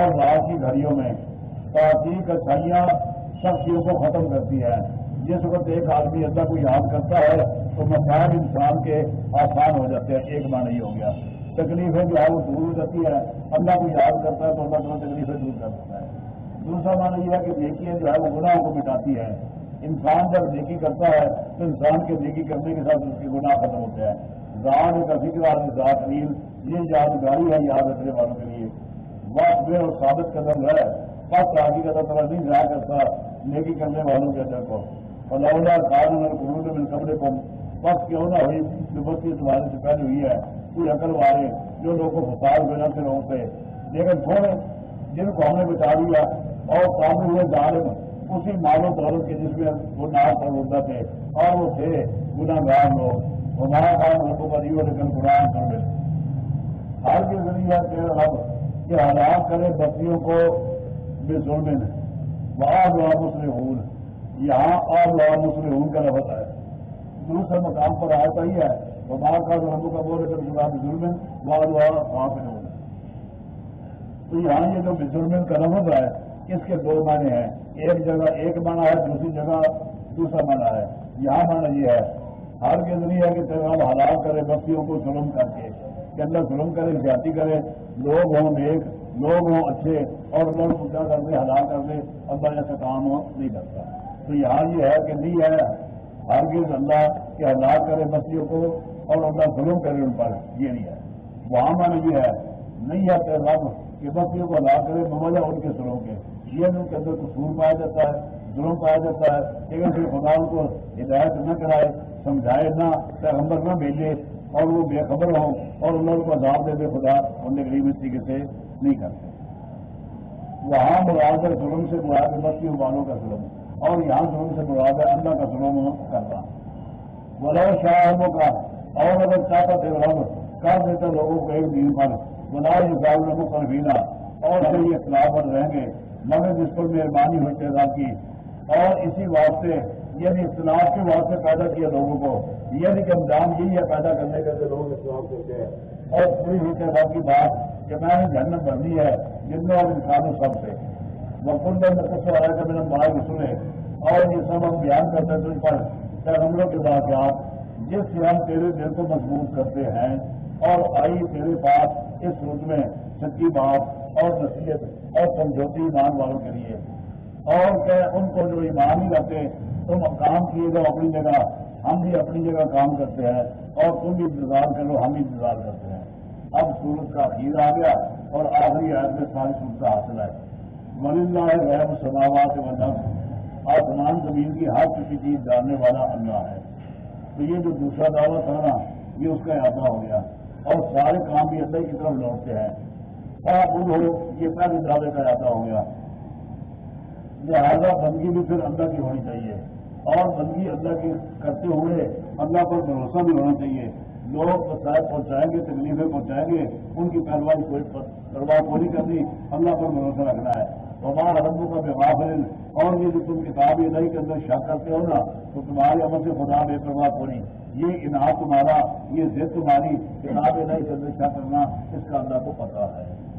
اور رات کی گھڑیوں میں۔ تاکہ اچھائیاں سب چیزوں کو ختم کرتی ہے جس وقت ایک آدمی اللہ کو یاد کرتا ہے، تو مسائل انسان کے آسان ہو جاتے ہیں، ایک ماہ نہیں ہو گیا۔ تکلیفیں جو ہے وہ دور ہو جاتی ہے اللہ کو یاد کرتا ہے، تو اللہ تعالیٰ تکلیفیں دور کر دیتا ہے۔ دوسرا معنی یہ ہے کہ نیکی جو ہے وہ گناہوں کو مٹاتی ہے انسان جب نیکی کرتا ہے تو انسان کے نیکی کرنے کے ساتھ اس کے گناہ ختم ہوتے ہیں۔ ذات کا فکر آدمی ذات نیل یہ یادگاری ہے، یاد رکھنے والوں کے لیے۔ وقت بے اور ثابت قدم ہے۔ بس آگے کا طرح نہیں، ضائع کرتا۔ نیکی کرنے والوں کے اندر کو۔ فلاح کارن اور قرون میں کمرے کو بس کیوں نہ ہوئی، جو بستی تمہارے سے پہلے ہوئی ہے۔ کوئی عقل والے جو لوگوں کو فساد بنا سے لیکن تھوڑے جن کو ہم نے بچا دیا اور قابو ہوئے ظالم اسی مالوں دولت کے جس میں وہ نام پر ہوتا تھے اور وہ تھے گناہ گار لوگ ہمارا کام رقو پر یہ لیکن قرآن کر مل حال کے ذریعہ کے رب کہ ہلاک کرے بستیوں کو بے ظلم وہاں دعا مسلم ہون، یہاں اور دعا مسلم کا لفظ ہے دوسرے مقام پر آتا ہی ہے۔ وہاں کا جو ہم کا بول رہے تھے ظلم وہاں دعا وہاں پہ ہوں تو یہاں یہ جو بزرمن کا لفظ ہے، اس کے دو معنی ہیں۔ ایک جگہ ایک معنی ہے، دوسری جگہ دوسرا معنی ہے۔ یہاں معنی یہ ہے، ہر کے ذریعے کہ پیغام حلال کرے، بستیوں کو ظلم کر کے، کہ اللہ ظلم کرے، زیادتی کرے۔ لوگ ہوں نیک، لوگ ہوں اچھے، اور لوگ پوچھا کر دے، حلال کر دے، اللہ ایسا کام ہو، نہیں کرتا۔ تو یہاں یہ ہے کہ نہیں ہے، ہر گز اللہ کے حلال کرے بستیوں کو، اور اللہ ظلم کرے ان پر، یہ نہیں ہے۔ وہاں معنی یہ ہے، نہیں ہے پیغام کہ بستیوں کو حلال کرے ممجہ ان کے سروں کے۔ یہ ان کے اندر قصور پایا جاتا ہے ظلم پایا جاتا ہے لیکن پھر خدا ان کو ہدایت نہ کرائے سمجھائے نہ، پیغمبر نہ بھیجے اور وہ بے خبر ہوں اور ان لوگوں کو عذاب دے دے، خدا ان نے غریب اس طریقے سے نہیں کرتے وہاں مراد ہے ظلم سے مراد بستی والوں کا ظلم۔ اور یہاں ظلم سے مراد ہے، اللہ کا ظلم کرنا بلا شاہوں کا اور اگر چاہتا تھے رب، کر دیتا لوگوں کو ایک دن پر۔ بلا یہ پر بھینا اور پھر یہ اختلاف پر رہیں گے۔ مگر جس پر مہربانی ہوتے گا کی۔ اور اسی واسطے یعنی اختلاف کے واسطے پیدا کیا لوگوں کو۔ یعنی کہ انجام یہی ہے پیدا کرنے کا لوگ اختلاف کرتے ہیں۔ اور پوری ہوتے گا کی بات کہ میں نے جنت بننی ہے جتنے اور انسانوں سب سے۔ وقت میں کچھ ہو رہا ہے کہ میرا بڑا بھی سنے۔ اور یہ سب ہم بیان کرتے ہیں اس پر پیغمبروں کے واقعات جس سے ہم تیرے دل کو مضبوط کرتے ہیں۔ اور آئی تیرے پاس اس روز میں سچی بات اور نصیحت اور سمجھوتی ایمان والوں کے لیے۔ اور کہ ان کو جو ایمان ہی رکھتے تم کام کیے گا اپنی جگہ، ہم بھی اپنی جگہ کام کرتے ہیں، اور تم بھی انتظار کرو، ہم بھی انتظار کرتے ہیں۔ اب سورج کا اخیر آ گیا اور آخری عید میں ساری سورج کا حاصل ہے من اللہ ہے غیر سماوات و نف آسمان، زمین کی ہر کسی چیز جاننے والا اللہ ہے۔ تو یہ جو دوسرا دعویٰ تھا نا، یہ اس کا احاطہ ہو گیا۔ اور سارے کام بھی اللہ کی طرف لوٹتے ہیں۔ اور ان ہو یہ پہلے دعوے کا احاطہ ہو گیا لہٰذا بندگی بھی پھر اللہ کی ہونی چاہیے۔ اور بندگی اللہ کی کرتے ہوئے اللہ پر بھروسہ بھی ہونا چاہیے۔ لوگ مسائل پہنچائیں گے، تکلیفیں پہنچائیں گے، ان کی پیروائی کوئی پرواہ پوری کرنی۔ اللہ پر بھروسہ رکھنا ہے۔ ہمارا ربوں کا بےباف ہے اور یہ جو تم کتاب ادائی کے اندر شک کرتے ہو نا، تو تمہارے عمل سے خدا بے پرواہ پوری یہ انعام تمہارا، یہ ضد تمہاری کتاب ادائی کے اندر شک کرنا، اس کا اللہ کو پتا ہے۔